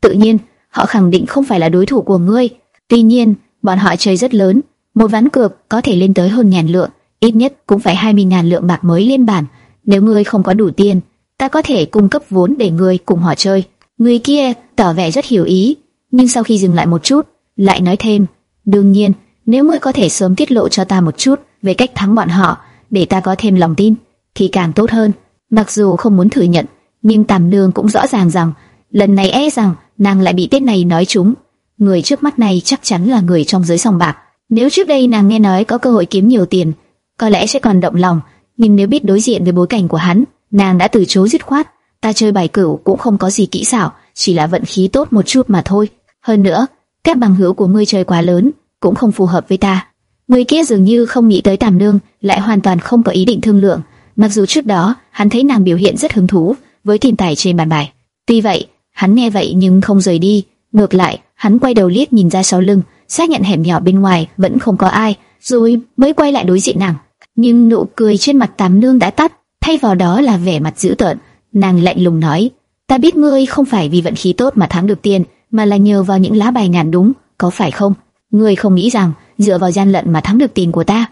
Tự nhiên, họ khẳng định không phải là đối thủ của ngươi. Tuy nhiên, bọn họ chơi rất lớn, một ván cược có thể lên tới hơn ngàn lượng, ít nhất cũng phải 20 ngàn lượng bạc mới lên bản. Nếu ngươi không có đủ tiền, ta có thể cung cấp vốn để ngươi cùng họ chơi. Người kia tỏ vẻ rất hiểu ý, nhưng sau khi dừng lại một chút, lại nói thêm, đương nhiên, nếu ngươi có thể sớm tiết lộ cho ta một chút về cách thắng bọn họ, để ta có thêm lòng tin, thì càng tốt hơn. Mặc dù không muốn thừa nhận, nhưng Tam Nương cũng rõ ràng rằng lần này e rằng nàng lại bị tên này nói trúng. Người trước mắt này chắc chắn là người trong giới sòng bạc. Nếu trước đây nàng nghe nói có cơ hội kiếm nhiều tiền, có lẽ sẽ còn động lòng, nhưng nếu biết đối diện với bối cảnh của hắn, nàng đã từ chối dứt khoát. Ta chơi bài cửu cũng không có gì kỹ xảo, chỉ là vận khí tốt một chút mà thôi. Hơn nữa, các bằng hữu của ngươi chơi quá lớn, cũng không phù hợp với ta. Người kia dường như không nghĩ tới Tàm Nương, lại hoàn toàn không có ý định thương lượng. Mặc dù trước đó hắn thấy nàng biểu hiện rất hứng thú với tìm tài trên bàn bài. Tuy vậy, hắn nghe vậy nhưng không rời đi, ngược lại, hắn quay đầu liếc nhìn ra sau lưng, xác nhận hẻm nhỏ bên ngoài vẫn không có ai, rồi mới quay lại đối diện nàng. Nhưng nụ cười trên mặt tám Nương đã tắt, thay vào đó là vẻ mặt dữ tợn. Nàng lạnh lùng nói: "Ta biết ngươi không phải vì vận khí tốt mà thắng được tiền, mà là nhờ vào những lá bài ngàn đúng, có phải không? Ngươi không nghĩ rằng dựa vào gian lận mà thắng được tiền của ta,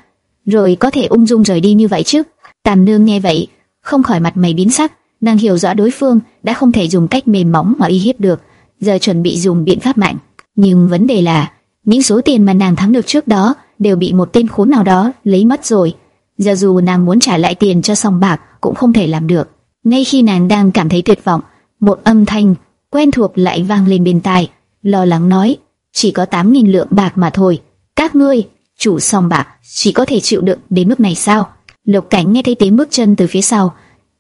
rồi có thể ung dung rời đi như vậy chứ?" Tàm Nương nghe vậy, không khỏi mặt mày biến sắc, nàng hiểu rõ đối phương đã không thể dùng cách mềm mỏng mà uy hiếp được, giờ chuẩn bị dùng biện pháp mạnh. Nhưng vấn đề là, những số tiền mà nàng thắng được trước đó đều bị một tên khốn nào đó lấy mất rồi. Giờ dù nàng muốn trả lại tiền cho sòng bạc cũng không thể làm được. Ngay khi nàng đang cảm thấy tuyệt vọng, một âm thanh quen thuộc lại vang lên bên tai, lo lắng nói: "Chỉ có 8000 lượng bạc mà thôi, các ngươi, chủ sòng bạc, chỉ có thể chịu đựng đến mức này sao?" Lục Cảnh nghe thấy tiếng bước chân từ phía sau,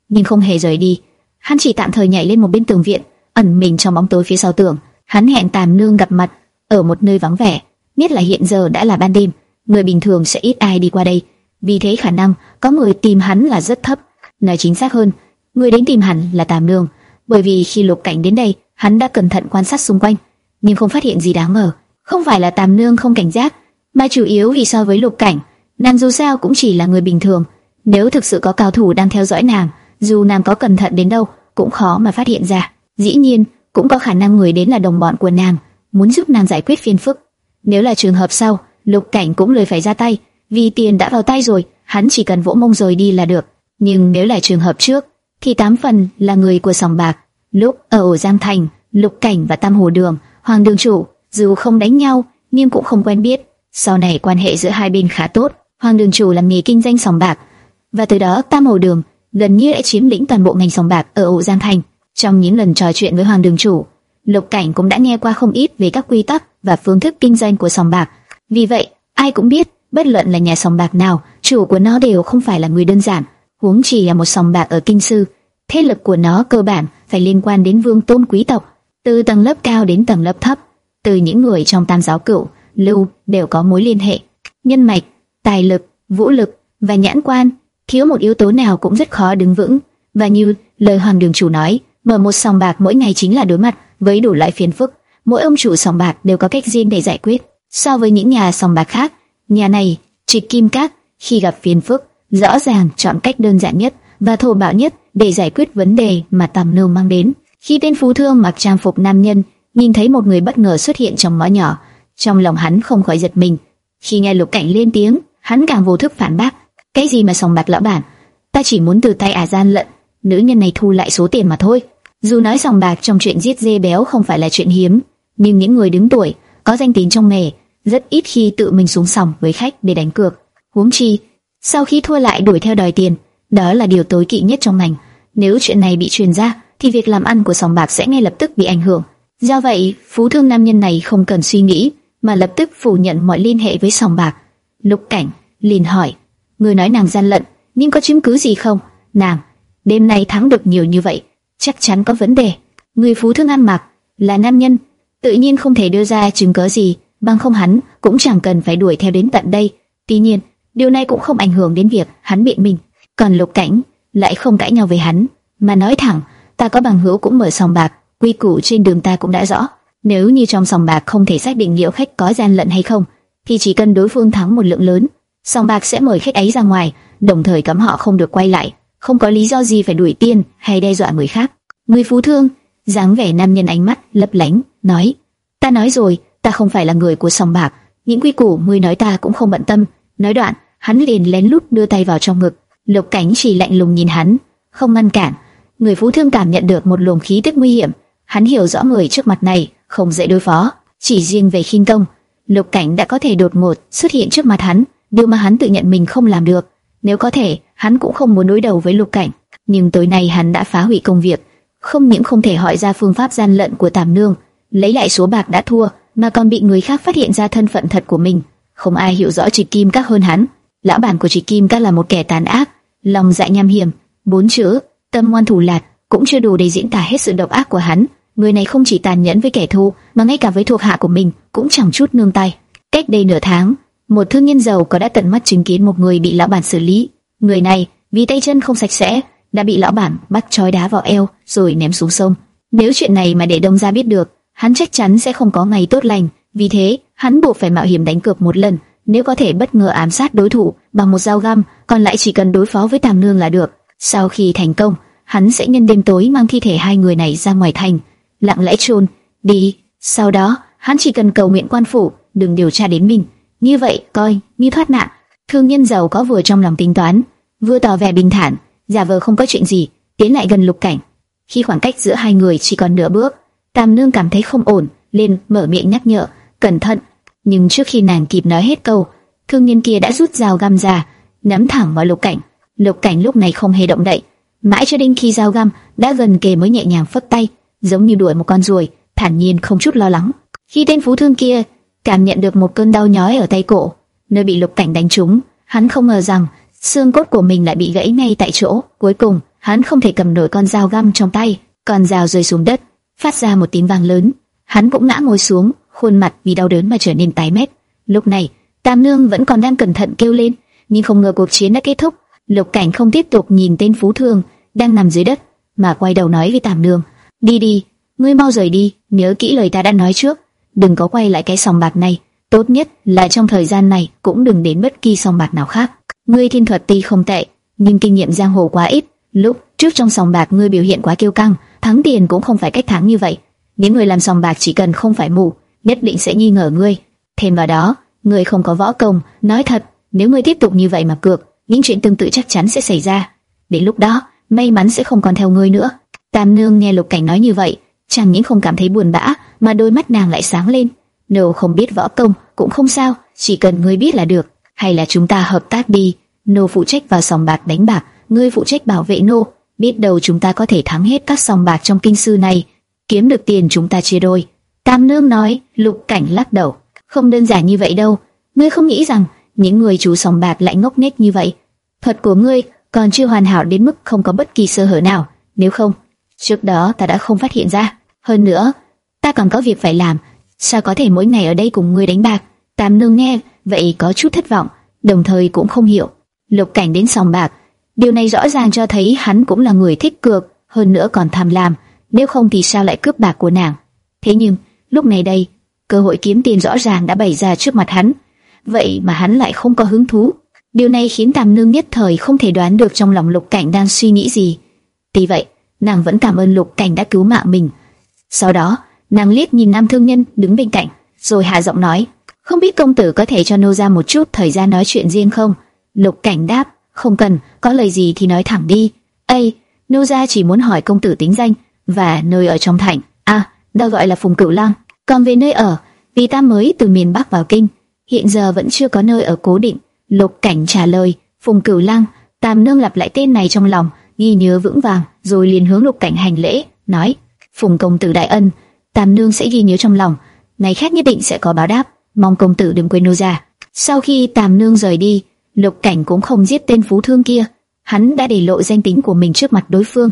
nhưng không hề rời đi. Hắn chỉ tạm thời nhảy lên một bên tường viện, ẩn mình trong bóng tối phía sau tường. Hắn hẹn Tàm Nương gặp mặt ở một nơi vắng vẻ, biết là hiện giờ đã là ban đêm, người bình thường sẽ ít ai đi qua đây, vì thế khả năng có người tìm hắn là rất thấp. Nói chính xác hơn, người đến tìm hắn là Tàm Nương, bởi vì khi Lục Cảnh đến đây, hắn đã cẩn thận quan sát xung quanh, nhưng không phát hiện gì đáng ngờ. Không phải là Tàm Nương không cảnh giác, mà chủ yếu vì so với Lục Cảnh, nàng dù sao cũng chỉ là người bình thường. Nếu thực sự có cao thủ đang theo dõi nàng, dù nàng có cẩn thận đến đâu, cũng khó mà phát hiện ra. Dĩ nhiên, cũng có khả năng người đến là đồng bọn của nàng, muốn giúp nàng giải quyết phiền phức. Nếu là trường hợp sau, Lục Cảnh cũng lời phải ra tay, vì tiền đã vào tay rồi, hắn chỉ cần vỗ mông rồi đi là được. Nhưng nếu là trường hợp trước, thì tám phần là người của sòng bạc. Lúc ở ổ Giang Thành, Lục Cảnh và Tam Hồ Đường, Hoàng Đường Chủ, dù không đánh nhau, nhưng cũng không quen biết. Sau này quan hệ giữa hai bên khá tốt. Hoàng Đường Chủ làm nghề kinh doanh sòng bạc, và từ đó Tam Hồ Đường gần như đã chiếm lĩnh toàn bộ ngành sòng bạc ở ổ Giang Thành. Trong những lần trò chuyện với Hoàng Đường Chủ, Lục Cảnh cũng đã nghe qua không ít về các quy tắc và phương thức kinh doanh của sòng bạc. Vì vậy, ai cũng biết, bất luận là nhà sòng bạc nào, chủ của nó đều không phải là người đơn giản, huống chỉ là một sòng bạc ở kinh sư. Thế lực của nó cơ bản phải liên quan đến vương tôn quý tộc, từ tầng lớp cao đến tầng lớp thấp, từ những người trong tam giáo cửu, lưu đều có mối liên hệ. Nhân mạch, tài lực, vũ lực và nhãn quan, thiếu một yếu tố nào cũng rất khó đứng vững. Và như lời hoàng đường chủ nói, mở một sòng bạc mỗi ngày chính là đối mặt với đủ loại phiền phức. Mỗi ông chủ sòng bạc đều có cách riêng để giải quyết. So với những nhà sòng bạc khác, nhà này, trịch kim cát, khi gặp phiền phức, rõ ràng chọn cách đơn giản nhất và thô bạo nhất để giải quyết vấn đề mà tầm nưu mang đến. Khi tên phú thương mặc trang phục nam nhân nhìn thấy một người bất ngờ xuất hiện trong ngõ nhỏ, trong lòng hắn không khỏi giật mình. Khi nghe lục cảnh lên tiếng, hắn càng vô thức phản bác. Cái gì mà sòng bạc lão bản? Ta chỉ muốn từ tay ả gian lận, nữ nhân này thu lại số tiền mà thôi. Dù nói sòng bạc trong chuyện giết dê béo không phải là chuyện hiếm, nhưng những người đứng tuổi có danh tiếng trong nghề, rất ít khi tự mình xuống sòng với khách để đánh cược. Huống chi, sau khi thua lại đuổi theo đòi tiền, đó là điều tối kỵ nhất trong ngành. Nếu chuyện này bị truyền ra, thì việc làm ăn của sòng bạc sẽ ngay lập tức bị ảnh hưởng. Do vậy, phú thương nam nhân này không cần suy nghĩ, mà lập tức phủ nhận mọi liên hệ với sòng bạc. Lục Cảnh liền hỏi, người nói nàng gian lận, nhưng có chứng cứ gì không? Nàng, đêm nay thắng được nhiều như vậy, chắc chắn có vấn đề. Người phú thương ăn mặc là nam nhân, tự nhiên không thể đưa ra chứng cứ gì, bằng không hắn cũng chẳng cần phải đuổi theo đến tận đây. Tuy nhiên, điều này cũng không ảnh hưởng đến việc hắn biện minh. Còn Lục Cảnh lại không cãi nhau với hắn, mà nói thẳng, ta có bằng hữu cũng mở sòng bạc, quy củ trên đường ta cũng đã rõ. Nếu như trong sòng bạc không thể xác định liệu khách có gian lận hay không, thì chỉ cần đối phương thắng một lượng lớn, sòng bạc sẽ mời khách ấy ra ngoài, đồng thời cấm họ không được quay lại, không có lý do gì phải đuổi tiền hay đe dọa người khác. Người phú thương, dáng vẻ nam nhân ánh mắt lấp lánh, nói: "Ta nói rồi, ta không phải là người của sòng bạc, những quy củ ngươi nói ta cũng không bận tâm." Nói đoạn, hắn liền lén lút đưa tay vào trong ngực, Lục Cảnh chỉ lạnh lùng nhìn hắn, không ngăn cản. Người phú thương cảm nhận được một luồng khí tức nguy hiểm, hắn hiểu rõ người trước mặt này không dễ đối phó, chỉ riêng về khinh công, Lục Cảnh đã có thể đột ngột xuất hiện trước mặt hắn, điều mà hắn tự nhận mình không làm được. Nếu có thể, hắn cũng không muốn đối đầu với Lục Cảnh, nhưng tối nay hắn đã phá hủy công việc, không những không thể hỏi ra phương pháp gian lận của Tạm Nương, lấy lại số bạc đã thua, mà còn bị người khác phát hiện ra thân phận thật của mình. Không ai hiểu rõ Trịch Kim Các hơn hắn. Lão bản của Trịch Kim Các là một kẻ tàn ác, lòng dạ nham hiểm, bốn chữ tâm ngoan thủ lạt cũng chưa đủ để diễn tả hết sự độc ác của hắn. Người này không chỉ tàn nhẫn với kẻ thù, mà ngay cả với thuộc hạ của mình cũng chẳng chút nương tay. Cách đây nửa tháng, một thương nhân giàu có đã tận mắt chứng kiến một người bị lão bản xử lý. Người này vì tay chân không sạch sẽ đã bị lão bản bắt trói đá vào eo rồi ném xuống sông. Nếu chuyện này mà để đông gia biết được, hắn chắc chắn sẽ không có ngày tốt lành. Vì thế, hắn buộc phải mạo hiểm đánh cược một lần. Nếu có thể bất ngờ ám sát đối thủ bằng một dao găm, còn lại chỉ cần đối phó với Tàm Nương là được. Sau khi thành công, hắn sẽ nhân đêm tối mang thi thể hai người này ra ngoài thành, lặng lẽ chôn đi. Sau đó, hắn chỉ cần cầu nguyện quan phủ đừng điều tra đến mình. Như vậy coi như thoát nạn. Thương nhân giàu có vừa trong lòng tính toán, vừa tỏ vẻ bình thản, giả vờ không có chuyện gì, tiến lại gần Lục Cảnh. Khi khoảng cách giữa hai người chỉ còn nửa bước, Tam Nương cảm thấy không ổn, liền mở miệng nhắc nhở, cẩn thận. Nhưng trước khi nàng kịp nói hết câu, thương nhân kia đã rút dao găm ra, nắm thẳng vào Lục Cảnh. Lục Cảnh lúc này không hề động đậy, mãi cho đến khi dao găm đã gần kề mới nhẹ nhàng phất tay, giống như đuổi một con ruồi, thản nhiên không chút lo lắng. Khi tên phú thương kia cảm nhận được một cơn đau nhói ở tay cổ, nơi bị Lục Cảnh đánh trúng, hắn không ngờ rằng xương cốt của mình lại bị gãy ngay tại chỗ. Cuối cùng, hắn không thể cầm nổi con dao găm trong tay, con dao rơi xuống đất, phát ra một tiếng vang lớn. Hắn cũng ngã ngồi xuống, khuôn mặt vì đau đớn mà trở nên tái mét. Lúc này, Tam Nương vẫn còn đang cẩn thận kêu lên, nhưng không ngờ cuộc chiến đã kết thúc. Lục Cảnh không tiếp tục nhìn tên phú thương đang nằm dưới đất, mà quay đầu nói với Tam Nương: "Đi đi, ngươi mau rời đi, nhớ kỹ lời ta đã nói trước." đừng có quay lại cái sòng bạc này. Tốt nhất là trong thời gian này cũng đừng đến bất kỳ sòng bạc nào khác. Ngươi thiên thuật tuy không tệ, nhưng kinh nghiệm giang hồ quá ít. Lúc trước trong sòng bạc ngươi biểu hiện quá kiêu căng, thắng tiền cũng không phải cách thắng như vậy. nếu người làm sòng bạc chỉ cần không phải mù, nhất định sẽ nghi ngờ ngươi. Thêm vào đó, ngươi không có võ công, nói thật, nếu ngươi tiếp tục như vậy mà cược, những chuyện tương tự chắc chắn sẽ xảy ra. Đến lúc đó, may mắn sẽ không còn theo ngươi nữa. Tam Nương nghe Lục Cảnh nói như vậy, chẳng những không cảm thấy buồn bã, mà đôi mắt nàng lại sáng lên. Nô không biết võ công cũng không sao, chỉ cần ngươi biết là được. Hay là chúng ta hợp tác đi. Nô phụ trách vào sòng bạc đánh bạc, ngươi phụ trách bảo vệ nô. Biết đâu chúng ta có thể thắng hết các sòng bạc trong kinh sư này, kiếm được tiền chúng ta chia đôi. Tam nương nói, lục cảnh lắc đầu, không đơn giản như vậy đâu. Ngươi không nghĩ rằng những người chủ sòng bạc lại ngốc nghếch như vậy. Thuật của ngươi còn chưa hoàn hảo đến mức không có bất kỳ sơ hở nào. Nếu không, trước đó ta đã không phát hiện ra. Hơn nữa, ta còn có việc phải làm, sao có thể mỗi ngày ở đây cùng ngươi đánh bạc? Tam nương nghe vậy có chút thất vọng, đồng thời cũng không hiểu. Lục cảnh đến sòng bạc, điều này rõ ràng cho thấy hắn cũng là người thích cược, hơn nữa còn tham lam, nếu không thì sao lại cướp bạc của nàng? Thế nhưng lúc này đây, cơ hội kiếm tiền rõ ràng đã bày ra trước mặt hắn, vậy mà hắn lại không có hứng thú. Điều này khiến Tam Nương nhất thời không thể đoán được trong lòng Lục Cảnh đang suy nghĩ gì. Tuy vậy, nàng vẫn cảm ơn Lục Cảnh đã cứu mạng mình. Sau đó, Nàng liếc nhìn nam thương nhân đứng bên cạnh, rồi hạ giọng nói: "Không biết công tử có thể cho nô ra một chút thời gian nói chuyện riêng không?" Lục Cảnh đáp: "Không cần, có lời gì thì nói thẳng đi." "Ây, nô gia chỉ muốn hỏi công tử tính danh và nơi ở trong thành." "À, đó gọi là Phùng Cửu Lang." "Còn về nơi ở, vì ta mới từ miền Bắc vào kinh, hiện giờ vẫn chưa có nơi ở cố định. Lục Cảnh trả lời, Phùng Cửu lang, Tam Nương lặp lại tên này trong lòng, ghi nhớ vững vàng, rồi liền hướng Lục Cảnh hành lễ, nói: "Phùng công tử đại ân, Tam Nương sẽ ghi nhớ trong lòng, ngày khác nhất định sẽ có báo đáp, mong công tử đừng quên nô gia." Sau khi Tam Nương rời đi, Lục Cảnh cũng không giết tên phú thương kia, hắn đã để lộ danh tính của mình trước mặt đối phương,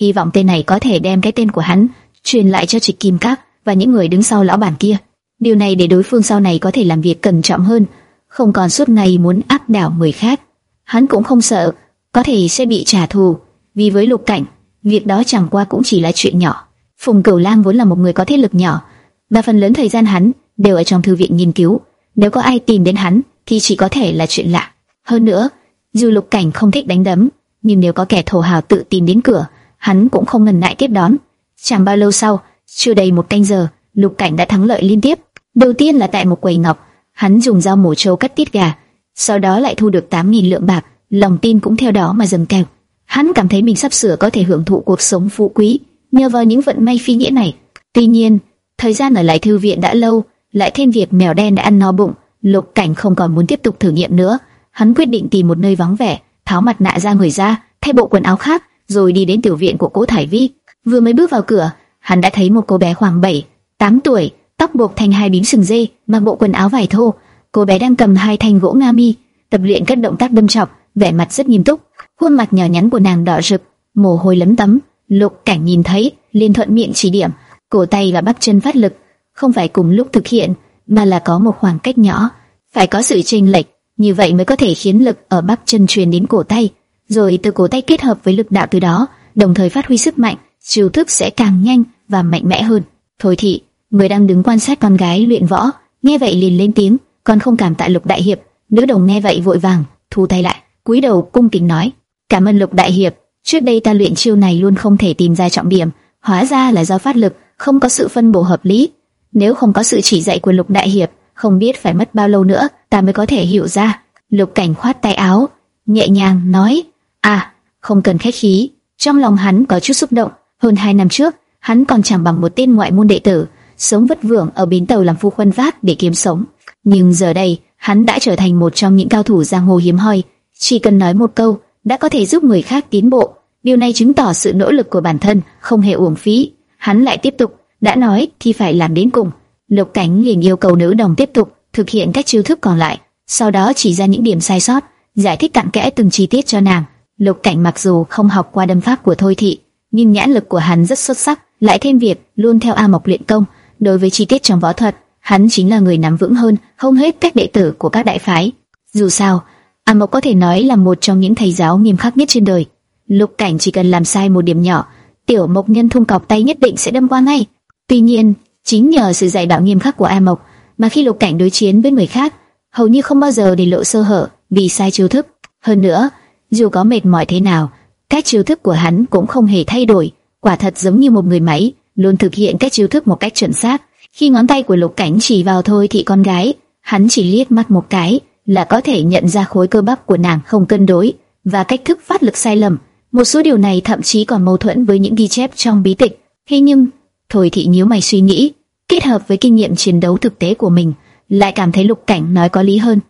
hy vọng tên này có thể đem cái tên của hắn truyền lại cho Trịch Kim Các và những người đứng sau lão bản kia. Điều này để đối phương sau này có thể làm việc cẩn trọng hơn, không còn suốt ngày muốn áp đảo người khác. Hắn cũng không sợ, có thể sẽ bị trả thù, vì với Lục Cảnh, việc đó chẳng qua cũng chỉ là chuyện nhỏ. Phùng Cửu Lang vốn là một người có thế lực nhỏ, và phần lớn thời gian hắn đều ở trong thư viện nghiên cứu. Nếu có ai tìm đến hắn, thì chỉ có thể là chuyện lạ. Hơn nữa, dù Lục Cảnh không thích đánh đấm, nhưng nếu có kẻ thổ hào tự tìm đến cửa, hắn cũng không ngần ngại tiếp đón. Chẳng bao lâu sau, chưa đầy một canh giờ, Lục Cảnh đã thắng lợi liên tiếp. Đầu tiên là tại một quầy ngọc, hắn dùng dao mổ trâu cắt tiết gà, sau đó lại thu được 8.000 lượng bạc, lòng tin cũng theo đó mà dâng cao. Hắn cảm thấy mình sắp sửa có thể hưởng thụ cuộc sống phú quý, nhờ vào những vận may phi nghĩa này. Tuy nhiên, thời gian ở lại thư viện đã lâu, lại thêm việc mèo đen đã ăn no bụng, Lục Cảnh không còn muốn tiếp tục thử nghiệm nữa. Hắn quyết định tìm một nơi vắng vẻ, tháo mặt nạ ra người ra, thay bộ quần áo khác, rồi đi đến tiểu viện của Cố Thải Vi. Vừa mới bước vào cửa, hắn đã thấy một cô bé khoảng 7, 8 tuổi, tóc buộc thành hai bím sừng dê, mặc bộ quần áo vải thô. Cô bé đang cầm hai thanh gỗ nga mi, tập luyện các động tác đâm chọc, vẻ mặt rất nghiêm túc. Khuôn mặt nhỏ nhắn của nàng đỏ rực, mồ hôi lấm tấm. Lục Cảnh nhìn thấy, liền thuận miệng chỉ điểm, cổ tay và bắp chân phát lực, không phải cùng lúc thực hiện, mà là có một khoảng cách nhỏ, phải có sự chênh lệch, như vậy mới có thể khiến lực ở bắp chân truyền đến cổ tay, rồi từ cổ tay kết hợp với lực đạo từ đó, đồng thời phát huy sức mạnh, chiêu thức sẽ càng nhanh và mạnh mẽ hơn. Thôi thị, người đang đứng quan sát con gái luyện võ, nghe vậy liền lên tiếng, còn không cảm tạ Lục đại hiệp. Nữ đồng nghe vậy vội vàng thu tay lại, cúi đầu cung kính nói: "Cảm ơn Lục đại hiệp, trước đây ta luyện chiêu này luôn không thể tìm ra trọng điểm, hóa ra là do phát lực, không có sự phân bổ hợp lý. Nếu không có sự chỉ dạy của Lục đại hiệp, không biết phải mất bao lâu nữa ta mới có thể hiểu ra." Lục Cảnh khoát tay áo, nhẹ nhàng nói: "À, không cần khách khí." Trong lòng hắn có chút xúc động, hơn hai năm trước, hắn còn chẳng bằng một tên ngoại môn đệ tử, sống vất vưởng ở bến tàu làm phu khuân vác để kiếm sống. Nhưng giờ đây, hắn đã trở thành một trong những cao thủ giang hồ hiếm hoi, chỉ cần nói một câu, đã có thể giúp người khác tiến bộ. Điều này chứng tỏ sự nỗ lực của bản thân không hề uổng phí. Hắn lại tiếp tục, đã nói thì phải làm đến cùng. Lục Cảnh liền yêu cầu nữ đồng tiếp tục thực hiện các chiêu thức còn lại, sau đó chỉ ra những điểm sai sót, giải thích cặn kẽ từng chi tiết cho nàng. Lục Cảnh mặc dù không học qua đâm pháp của Thôi thị, nhưng nhãn lực của hắn rất xuất sắc, lại thêm việc luôn theo A Mộc luyện công, đối với chi tiết trong võ thuật, hắn chính là người nắm vững hơn không hết các đệ tử của các đại phái. Dù sao, A Mộc có thể nói là một trong những thầy giáo nghiêm khắc nhất trên đời. Lục Cảnh chỉ cần làm sai một điểm nhỏ, tiểu Mộc nhân thung cọc tay nhất định sẽ đâm qua ngay. Tuy nhiên, chính nhờ sự dạy đạo nghiêm khắc của A Mộc, mà khi Lục Cảnh đối chiến với người khác, hầu như không bao giờ để lộ sơ hở vì sai chiêu thức. Hơn nữa, dù có mệt mỏi thế nào, các chiêu thức của hắn cũng không hề thay đổi, quả thật giống như một người máy, luôn thực hiện các chiêu thức một cách chuẩn xác. Khi ngón tay của Lục Cảnh chỉ vào thôi thì con gái, hắn chỉ liếc mắt một cái là có thể nhận ra khối cơ bắp của nàng không cân đối và cách thức phát lực sai lầm. Một số điều này thậm chí còn mâu thuẫn với những ghi chép trong bí tịch. Thế nhưng, thôi Thị nhíu mày suy nghĩ, kết hợp với kinh nghiệm chiến đấu thực tế của mình, lại cảm thấy Lục Cảnh nói có lý hơn.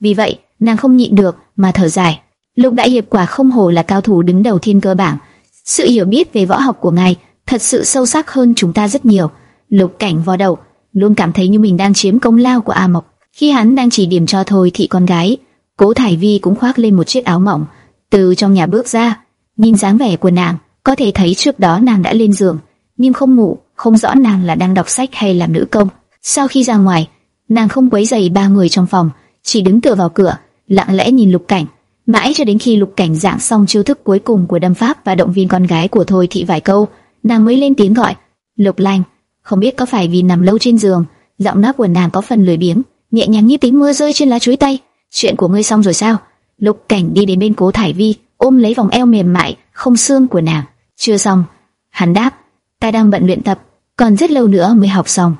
Vì vậy, nàng không nhịn được mà thở dài. Lục Đại Hiệp quả không hồ là cao thủ đứng đầu thiên cơ bảng. Sự hiểu biết về võ học của ngài thật sự sâu sắc hơn chúng ta rất nhiều. Lục Cảnh vò đầu, luôn cảm thấy như mình đang chiếm công lao của A Mộc. Khi hắn đang chỉ điểm cho thôi thị con gái, Cố Thải Vi cũng khoác lên một chiếc áo mỏng, từ trong nhà bước ra, nhìn dáng vẻ của nàng, có thể thấy trước đó nàng đã lên giường, nhưng không ngủ, không rõ nàng là đang đọc sách hay làm nữ công. Sau khi ra ngoài, nàng không quấy rầy ba người trong phòng, chỉ đứng tựa vào cửa, lặng lẽ nhìn Lục Cảnh mãi cho đến khi Lục Cảnh giảng xong chiêu thức cuối cùng của đâm pháp và động viên con gái của Thôi Thị vài câu, nàng mới lên tiếng gọi, "Lục Lanh." Không biết có phải vì nằm lâu trên giường, giọng nói của nàng có phần lười biếng, nhẹ nhàng như tiếng mưa rơi trên lá chuối tây. "Chuyện của ngươi xong rồi sao?" Lục Cảnh đi đến bên Cố Thải Vi, ôm lấy vòng eo mềm mại, không xương của nàng. "Chưa xong." Hắn đáp, "Ta đang bận luyện tập, còn rất lâu nữa mới học xong.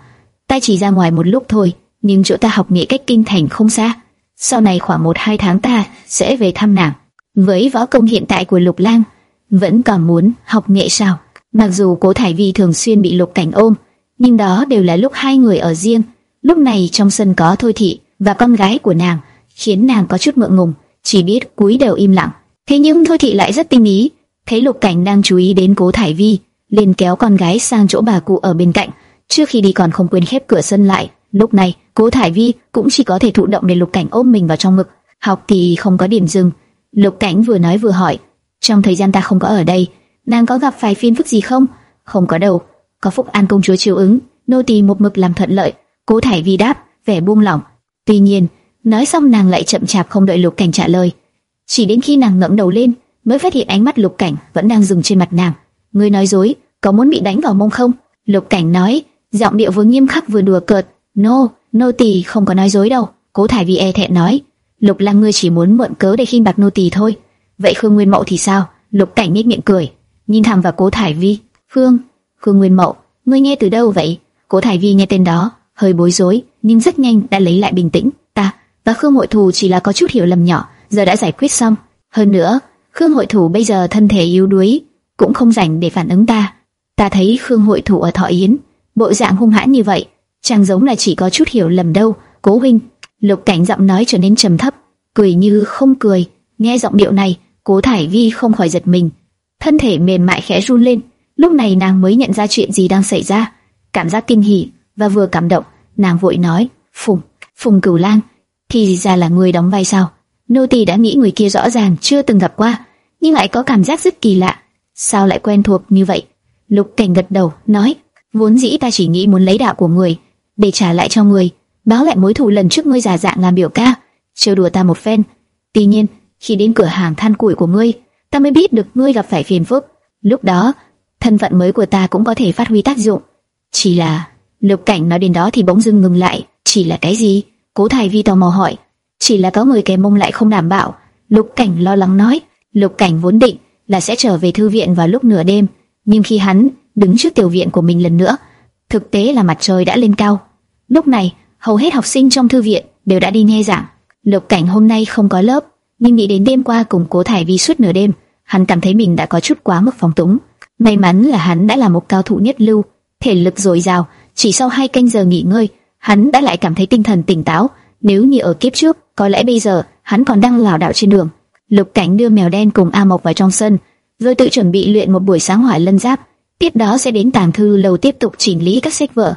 Ta chỉ ra ngoài một lúc thôi, nhưng chỗ ta học nghệ cách kinh thành không xa." sau này khoảng một hai tháng ta sẽ về thăm nàng. Với võ công hiện tại của Lục Lang, vẫn còn muốn học nghệ sao? Mặc dù Cố Thải Vi thường xuyên bị Lục Cảnh ôm, nhưng đó đều là lúc hai người ở riêng. Lúc này trong sân có Thôi Thị và con gái của nàng, khiến nàng có chút ngượng ngùng, chỉ biết cúi đầu im lặng. Thế nhưng Thôi Thị lại rất tinh ý, thấy Lục Cảnh đang chú ý đến Cố Thải Vi, liền kéo con gái sang chỗ bà cụ ở bên cạnh. Trước khi đi còn không quên khép cửa sân lại. Lúc này, Cố Thải Vi cũng chỉ có thể thụ động để Lục Cảnh ôm mình vào trong ngực. Học thì không có điểm dừng. Lục Cảnh vừa nói vừa hỏi, trong thời gian ta không có ở đây, nàng có gặp phải phiền phức gì không? Không có đâu, có Phúc An công chúa chiếu ứng, nô tỳ một mực làm thuận lợi. Cố Thải Vi đáp, vẻ buông lỏng. Tuy nhiên, nói xong nàng lại chậm chạp không đợi Lục Cảnh trả lời. Chỉ đến khi nàng ngẩng đầu lên, mới phát hiện ánh mắt Lục Cảnh vẫn đang dừng trên mặt nàng. Ngươi nói dối, có muốn bị đánh vào mông không? Lục Cảnh nói, giọng điệu vừa nghiêm khắc vừa đùa cợt. Nô, nô tỳ không có nói dối đâu. Cố Thải Vi e thẹn nói, Lục Lăng ngươi chỉ muốn mượn cớ để khinh bạc nô tỳ thôi. Vậy Khương Nguyên Mậu thì sao? Lục Cảnh nhếch miệng cười, nhìn thẳng vào Cố Thải Vi. Phương, Khương Nguyên Mậu, ngươi nghe từ đâu vậy? Cố Thải Vi nghe tên đó, hơi bối rối, nhưng rất nhanh đã lấy lại bình tĩnh. Ta và Khương Hội Thù chỉ là có chút hiểu lầm nhỏ, giờ đã giải quyết xong. Hơn nữa, Khương Hội Thủ bây giờ thân thể yếu đuối, cũng không rảnh để phản ứng ta. Ta thấy Khương Hội Thủ ở Thọ Yến, bộ dạng hung hãn như vậy, chẳng giống là chỉ có chút hiểu lầm đâu. Cố huynh, Lục Cảnh giọng nói trở nên trầm thấp, cười như không cười. Nghe giọng điệu này, Cố Thải Vi không khỏi giật mình, thân thể mềm mại khẽ run lên. Lúc này nàng mới nhận ra chuyện gì đang xảy ra, cảm giác kinh hỉ và vừa cảm động, nàng vội nói: "Phùng, Phùng Cửu Lang, thì ra là người đóng vai sao?" Nô tỳ đã nghĩ người kia rõ ràng chưa từng gặp qua, nhưng lại có cảm giác rất kỳ lạ. Sao lại quen thuộc như vậy? Lục Cảnh gật đầu, nói: vốn dĩ ta chỉ nghĩ muốn lấy đạo của người để trả lại cho người, báo lại mối thù lần trước ngươi giả dạng làm biểu ca, trêu đùa ta một phen. Tuy nhiên, khi đến cửa hàng than củi của ngươi, ta mới biết được ngươi gặp phải phiền phức. Lúc đó, thân phận mới của ta cũng có thể phát huy tác dụng. Chỉ là, Lục Cảnh nói đến đó thì bỗng dưng ngừng lại. Chỉ là cái gì? Cố Thái Vi tò mò hỏi. Chỉ là có người kèm mông lại không đảm bảo. Lục Cảnh lo lắng nói. Lục Cảnh vốn định là sẽ trở về thư viện vào lúc nửa đêm, nhưng khi hắn đứng trước tiểu viện của mình lần nữa, thực tế là mặt trời đã lên cao. Lúc này, hầu hết học sinh trong thư viện đều đã đi nghe giảng. Lục Cảnh hôm nay không có lớp, nhưng nghĩ đến đêm qua cùng Cố Thải Vi suốt nửa đêm, hắn cảm thấy mình đã có chút quá mức phóng túng. May mắn là hắn đã là một cao thủ nhất lưu, thể lực dồi dào, chỉ sau hai canh giờ nghỉ ngơi, hắn đã lại cảm thấy tinh thần tỉnh táo. Nếu như ở kiếp trước, có lẽ bây giờ hắn còn đang lảo đảo trên đường. Lục Cảnh đưa mèo đen cùng A Mộc vào trong sân, rồi tự chuẩn bị luyện một buổi sáng hỏa lân giáp. Tiếp đó sẽ đến tàng thư lầu tiếp tục chỉnh lý các sách vở.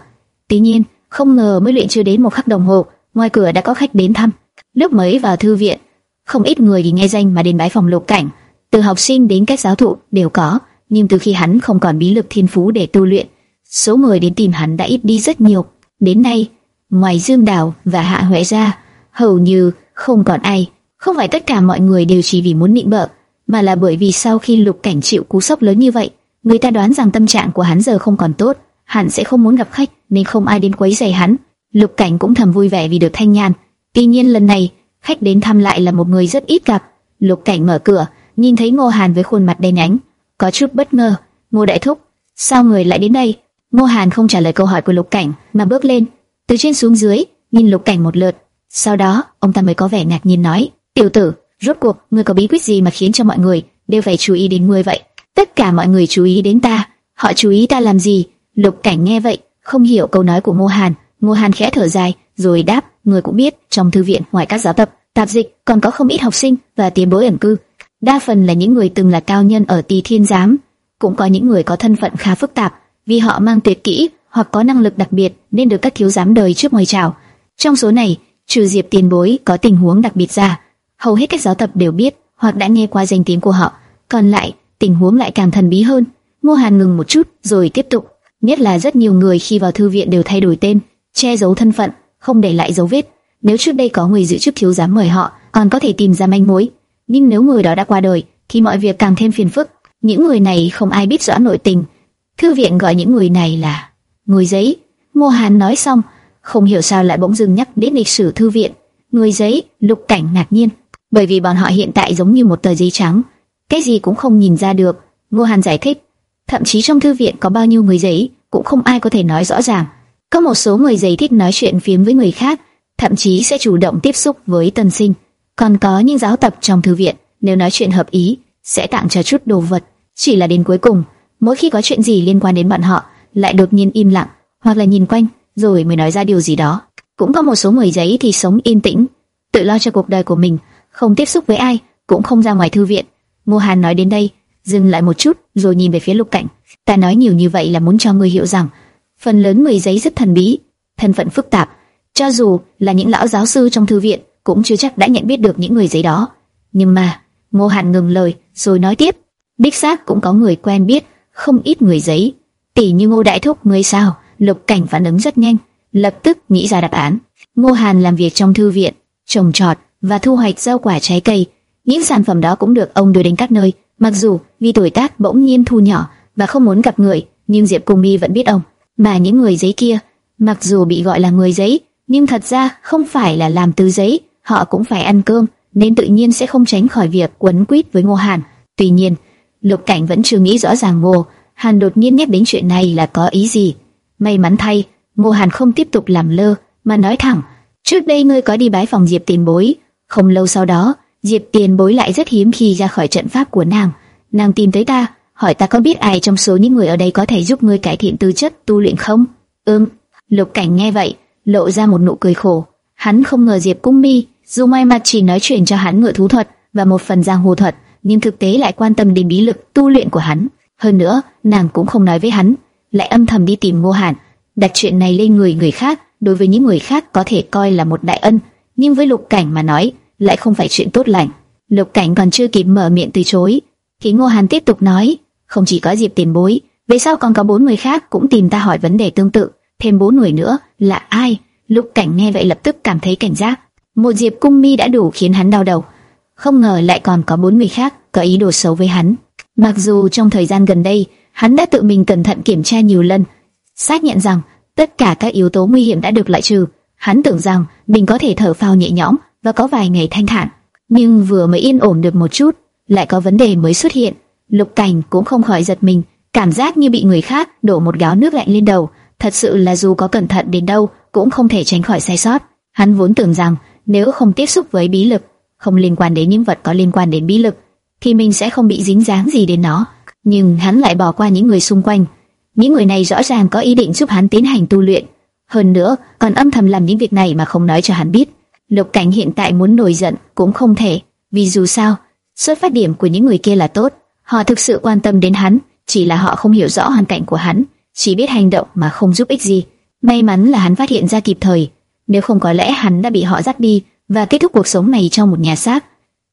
Tuy nhiên, không ngờ mới luyện chưa đến một khắc đồng hồ, ngoài cửa đã có khách đến thăm. Lúc mới vào thư viện, không ít người vì nghe danh mà đến bái phòng Lục Cảnh, từ học sinh đến các giáo thụ đều có. Nhưng từ khi hắn không còn bí lực thiên phú để tu luyện, số người đến tìm hắn đã ít đi rất nhiều. Đến nay, ngoài Dương Đào và Hạ Huệ ra, hầu như không còn ai không phải tất cả mọi người đều chỉ vì muốn nịnh bợ, mà là bởi vì sau khi Lục Cảnh chịu cú sốc lớn như vậy, người ta đoán rằng tâm trạng của hắn giờ không còn tốt, hắn sẽ không muốn gặp khách, nên không ai đến quấy rầy hắn. Lục Cảnh cũng thầm vui vẻ vì được thanh nhàn. Tuy nhiên lần này, khách đến thăm lại là một người rất ít gặp. Lục Cảnh mở cửa, nhìn thấy Ngô Hàn với khuôn mặt đen nhánh, có chút bất ngờ. Ngô Đại Thúc, sao người lại đến đây? Ngô Hàn không trả lời câu hỏi của Lục Cảnh, mà bước lên, từ trên xuống dưới, nhìn Lục Cảnh một lượt. Sau đó, ông ta mới có vẻ ngạc nhiên nói: Tiểu tử, rốt cuộc ngươi có bí quyết gì mà khiến cho mọi người đều phải chú ý đến ngươi vậy? Tất cả mọi người chú ý đến ta, họ chú ý ta làm gì? Lục Cảnh nghe vậy, không hiểu câu nói của Ngô Hàn. Ngô Hàn khẽ thở dài, rồi đáp: người cũng biết, trong thư viện ngoài các giáo tập, tạp dịch, còn có không ít học sinh và tiền bối ẩn cư. Đa phần là những người từng là cao nhân ở Tỳ Thiên giám, cũng có những người có thân phận khá phức tạp, vì họ mang tuyệt kỹ hoặc có năng lực đặc biệt nên được các thiếu giám đời trước mời chào. Trong số này, trừ Diệp tiền bối có tình huống đặc biệt ra, hầu hết các giáo tập đều biết hoặc đã nghe qua danh tiếng của họ. Còn lại, tình huống lại càng thần bí hơn. Ngô Hàn ngừng một chút, rồi tiếp tục. Nhất là rất nhiều người khi vào thư viện đều thay đổi tên, che giấu thân phận, không để lại dấu vết. Nếu trước đây có người giữ chức thiếu giám mời họ, còn có thể tìm ra manh mối. Nhưng nếu người đó đã qua đời, thì mọi việc càng thêm phiền phức. Những người này không ai biết rõ nội tình. Thư viện gọi những người này là người giấy. Ngô Hàn nói xong, không hiểu sao lại bỗng dưng nhắc đến lịch sử thư viện. Người giấy, lục cảnh ngạc nhiên bởi vì bọn họ hiện tại giống như một tờ giấy trắng, cái gì cũng không nhìn ra được. Ngô Hàn giải thích, thậm chí trong thư viện có bao nhiêu người giấy cũng không ai có thể nói rõ ràng. Có một số người giấy thích nói chuyện phiếm với người khác, thậm chí sẽ chủ động tiếp xúc với tân sinh. Còn có những giáo tập trong thư viện, nếu nói chuyện hợp ý, sẽ tặng cho chút đồ vật. Chỉ là đến cuối cùng, mỗi khi có chuyện gì liên quan đến bọn họ, lại đột nhiên im lặng, hoặc là nhìn quanh, rồi mới nói ra điều gì đó. cũng có một số người giấy thì sống yên tĩnh, tự lo cho cuộc đời của mình, không tiếp xúc với ai, cũng không ra ngoài thư viện. Ngô Hàn nói đến đây, dừng lại một chút, rồi nhìn về phía Lục Cảnh. Ta nói nhiều như vậy là muốn cho ngươi hiểu rằng, phần lớn người giấy rất thần bí, thân phận phức tạp. Cho dù là những lão giáo sư trong thư viện, cũng chưa chắc đã nhận biết được những người giấy đó. Nhưng mà, Ngô Hàn ngừng lời, rồi nói tiếp, đích xác cũng có người quen biết, không ít người giấy. Tỷ như Ngô Đại Thúc người sao? Lục Cảnh phản ứng rất nhanh, lập tức nghĩ ra đáp án. Ngô Hàn làm việc trong thư viện, trồng trọt và thu hoạch rau quả trái cây. Những sản phẩm đó cũng được ông đưa đến các nơi. Mặc dù vì tuổi tác bỗng nhiên thu nhỏ và không muốn gặp người, nhưng Diệp Cung Mi vẫn biết ông. Mà những người giấy kia, mặc dù bị gọi là người giấy, nhưng thật ra không phải là làm từ giấy, họ cũng phải ăn cơm, nên tự nhiên sẽ không tránh khỏi việc quấn quýt với Ngô Hàn. Tuy nhiên, Lục Cảnh vẫn chưa nghĩ rõ ràng Ngô Hàn đột nhiên nhắc đến chuyện này là có ý gì. May mắn thay, Ngô Hàn không tiếp tục làm lơ, mà nói thẳng, trước đây ngươi có đi bái phòng Diệp Tiền Bối, không lâu sau đó, Diệp Tiền Bối lại rất hiếm khi ra khỏi trận pháp của nàng. Nàng tìm tới ta, hỏi ta có biết ai trong số những người ở đây có thể giúp ngươi cải thiện tư chất tu luyện không? Ừm. Lục Cảnh nghe vậy, lộ ra một nụ cười khổ. Hắn không ngờ Diệp Cung Mi dù may mặt chỉ nói chuyện cho hắn ngựa thú thuật và một phần giang hồ thuật, nhưng thực tế lại quan tâm đến bí lực tu luyện của hắn. Hơn nữa, nàng cũng không nói với hắn, lại âm thầm đi tìm Ngô Hàn, đặt chuyện này lên người người khác. Đối với những người khác có thể coi là một đại ân, nhưng với Lục Cảnh mà nói, lại không phải chuyện tốt lành. Lục Cảnh còn chưa kịp mở miệng từ chối, thì Ngô Hàn tiếp tục nói, không chỉ có Diệp Tiền Bối, về sau còn có bốn người khác cũng tìm ta hỏi vấn đề tương tự, thêm bốn người nữa là ai? Lục Cảnh nghe vậy lập tức cảm thấy cảnh giác. Một Diệp Cung Mi đã đủ khiến hắn đau đầu, không ngờ lại còn có bốn người khác có ý đồ xấu với hắn. Mặc dù trong thời gian gần đây, hắn đã tự mình cẩn thận kiểm tra nhiều lần, xác nhận rằng tất cả các yếu tố nguy hiểm đã được loại trừ. Hắn tưởng rằng mình có thể thở phào nhẹ nhõm và có vài ngày thanh thản, nhưng vừa mới yên ổn được một chút, lại có vấn đề mới xuất hiện. Lục Cảnh cũng không khỏi giật mình, cảm giác như bị người khác đổ một gáo nước lạnh lên đầu. Thật sự là dù có cẩn thận đến đâu, cũng không thể tránh khỏi sai sót. Hắn vốn tưởng rằng nếu không tiếp xúc với bí lực, không liên quan đến những vật có liên quan đến bí lực, thì mình sẽ không bị dính dáng gì đến nó. Nhưng hắn lại bỏ qua những người xung quanh. Những người này rõ ràng có ý định giúp hắn tiến hành tu luyện. Hơn nữa, còn âm thầm làm những việc này mà không nói cho hắn biết. Lục Cảnh hiện tại muốn nổi giận cũng không thể, vì dù sao, xuất phát điểm của những người kia là tốt, họ thực sự quan tâm đến hắn, chỉ là họ không hiểu rõ hoàn cảnh của hắn, chỉ biết hành động mà không giúp ích gì. May mắn là hắn phát hiện ra kịp thời, nếu không có lẽ hắn đã bị họ dắt đi và kết thúc cuộc sống này trong một nhà xác.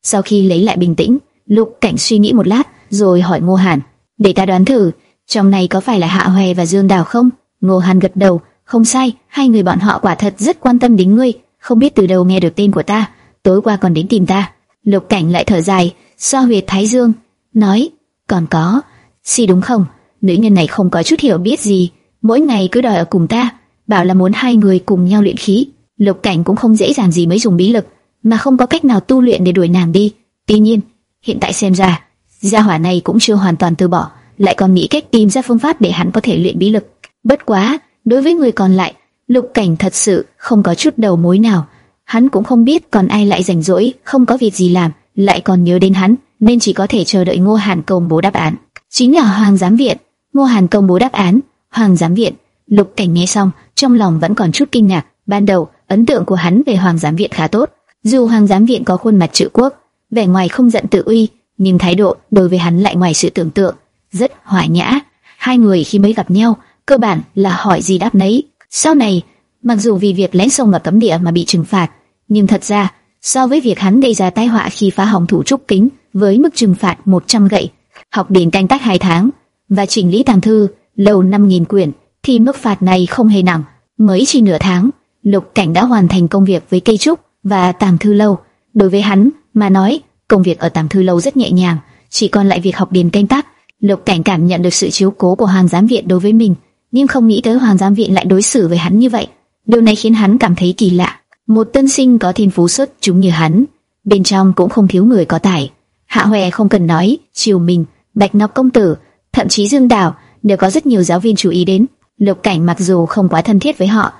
Sau khi lấy lại bình tĩnh, Lục Cảnh suy nghĩ một lát, rồi hỏi Ngô Hàn: "Để ta đoán thử, trong này có phải là Hạ Hoè và Dương Đào không?" Ngô Hàn gật đầu, "Không sai, hai người bọn họ quả thật rất quan tâm đến ngươi, không biết từ đâu nghe được tên của ta, tối qua còn đến tìm ta." Lục Cảnh lại thở dài, xoa huyệt thái dương, nói: "Còn có, si đúng không? Nữ nhân này không có chút hiểu biết gì, mỗi ngày cứ đòi ở cùng ta." bảo là muốn hai người cùng nhau luyện khí. Lục Cảnh cũng không dễ dàng gì mới dùng bí lực, mà không có cách nào tu luyện để đuổi nàng đi. Tuy nhiên, hiện tại xem ra, gia hỏa này cũng chưa hoàn toàn từ bỏ, lại còn nghĩ cách tìm ra phương pháp để hắn có thể luyện bí lực. Bất quá, đối với người còn lại, Lục Cảnh thật sự không có chút đầu mối nào. Hắn cũng không biết còn ai lại rảnh rỗi, không có việc gì làm, lại còn nhớ đến hắn, nên chỉ có thể chờ đợi Ngô Hàn công bố đáp án. Chính là Hoàng giám viện. Ngô Hàn công bố đáp án, Hoàng giám viện. Lục Cảnh nghe xong, trong lòng vẫn còn chút kinh ngạc. Ban đầu, ấn tượng của hắn về Hoàng giám viện khá tốt. Dù Hoàng giám viện có khuôn mặt trự quốc, vẻ ngoài không giận tự uy, nhưng thái độ đối với hắn lại ngoài sự tưởng tượng, rất hòa nhã. Hai người khi mới gặp nhau, cơ bản là hỏi gì đáp nấy. Sau này, mặc dù vì việc lén sông vào cấm địa mà bị trừng phạt, nhưng thật ra, so với việc hắn gây ra tai họa khi phá hỏng thủ trúc kính với mức trừng phạt 100 gậy, học đến canh tác 2 tháng và chỉnh lý tàng thư lâu 5000 quyển, thì mức phạt này không hề nặng. Mới chỉ nửa tháng, Lục Cảnh đã hoàn thành công việc với cây trúc và tàng thư lâu. Đối với hắn mà nói, công việc ở tàng thư lâu rất nhẹ nhàng, chỉ còn lại việc học điền canh tác. Lục Cảnh cảm nhận được sự chiếu cố của Hoàng giám viện đối với mình, nhưng không nghĩ tới Hoàng giám viện lại đối xử với hắn như vậy. Điều này khiến hắn cảm thấy kỳ lạ. Một tân sinh có thiên phú xuất chúng như hắn, bên trong cũng không thiếu người có tài. Hạ Hoè không cần nói, chiều mình, Bạch Ngọc công tử, thậm chí Dương Đào đều có rất nhiều giáo viên chú ý đến. Lục Cảnh mặc dù không quá thân thiết với họ,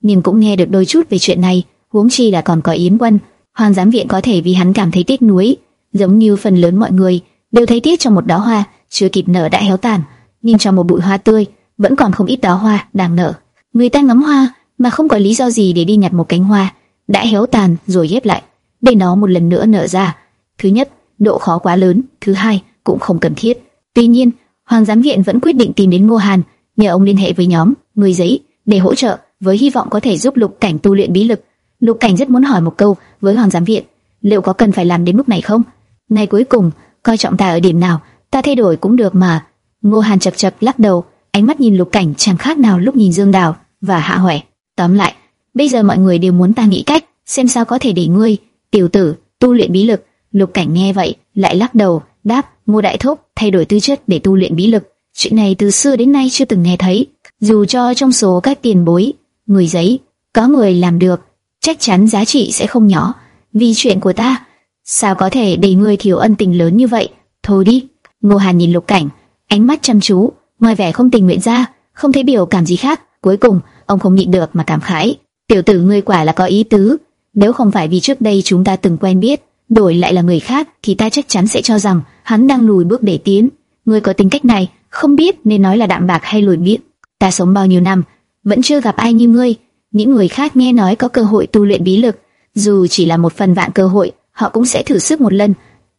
nhưng cũng nghe được đôi chút về chuyện này, huống chi là còn có Yến Quân, Hoàng giám viện có thể vì hắn cảm thấy tiếc nuối, giống như phần lớn mọi người đều thấy tiếc trong một đóa hoa chưa kịp nở đã héo tàn, nhưng cho một bụi hoa tươi vẫn còn không ít đóa hoa đang nở. Người ta ngắm hoa mà không có lý do gì để đi nhặt một cánh hoa đã héo tàn rồi ghép lại để nó một lần nữa nở ra. Thứ nhất, độ khó quá lớn, thứ hai, cũng không cần thiết. Tuy nhiên, Hoàng giám viện vẫn quyết định tìm đến Ngô Hàn, nhờ ông liên hệ với nhóm người giấy để hỗ trợ, với hy vọng có thể giúp Lục Cảnh tu luyện bí lực. Lục Cảnh rất muốn hỏi một câu với Hoàng giám viện, liệu có cần phải làm đến mức này không? Ngày cuối cùng, coi trọng ta ở điểm nào, ta thay đổi cũng được mà. Ngô Hàn chập chập lắc đầu, ánh mắt nhìn Lục Cảnh chẳng khác nào lúc nhìn Dương Đào và Hạ Hoè. Tóm lại, bây giờ mọi người đều muốn ta nghĩ cách, xem sao có thể để ngươi, tiểu tử, tu luyện bí lực. Lục Cảnh nghe vậy, lại lắc đầu, đáp: Ngô Đại Thúc thay đổi tư chất để tu luyện bí lực, chuyện này từ xưa đến nay chưa từng nghe thấy. Dù cho trong số các tiền bối, người giấy, có người làm được, chắc chắn giá trị sẽ không nhỏ. Vì chuyện của ta, sao có thể để ngươi thiếu ân tình lớn như vậy? Thôi đi. Ngô Hàn nhìn Lục Cảnh, ánh mắt chăm chú, ngoài vẻ không tình nguyện ra, không thấy biểu cảm gì khác. Cuối cùng, ông không nhịn được mà cảm khái. Tiểu tử ngươi quả là có ý tứ. Nếu không phải vì trước đây chúng ta từng quen biết, đổi lại là người khác thì ta chắc chắn sẽ cho rằng hắn đang lùi bước để tiến. Ngươi có tính cách này, không biết nên nói là đạm bạc hay lùi bước. Ta sống bao nhiêu năm, vẫn chưa gặp ai như ngươi. Những người khác nghe nói có cơ hội tu luyện bí lực, dù chỉ là một phần vạn cơ hội, họ cũng sẽ thử sức một lần.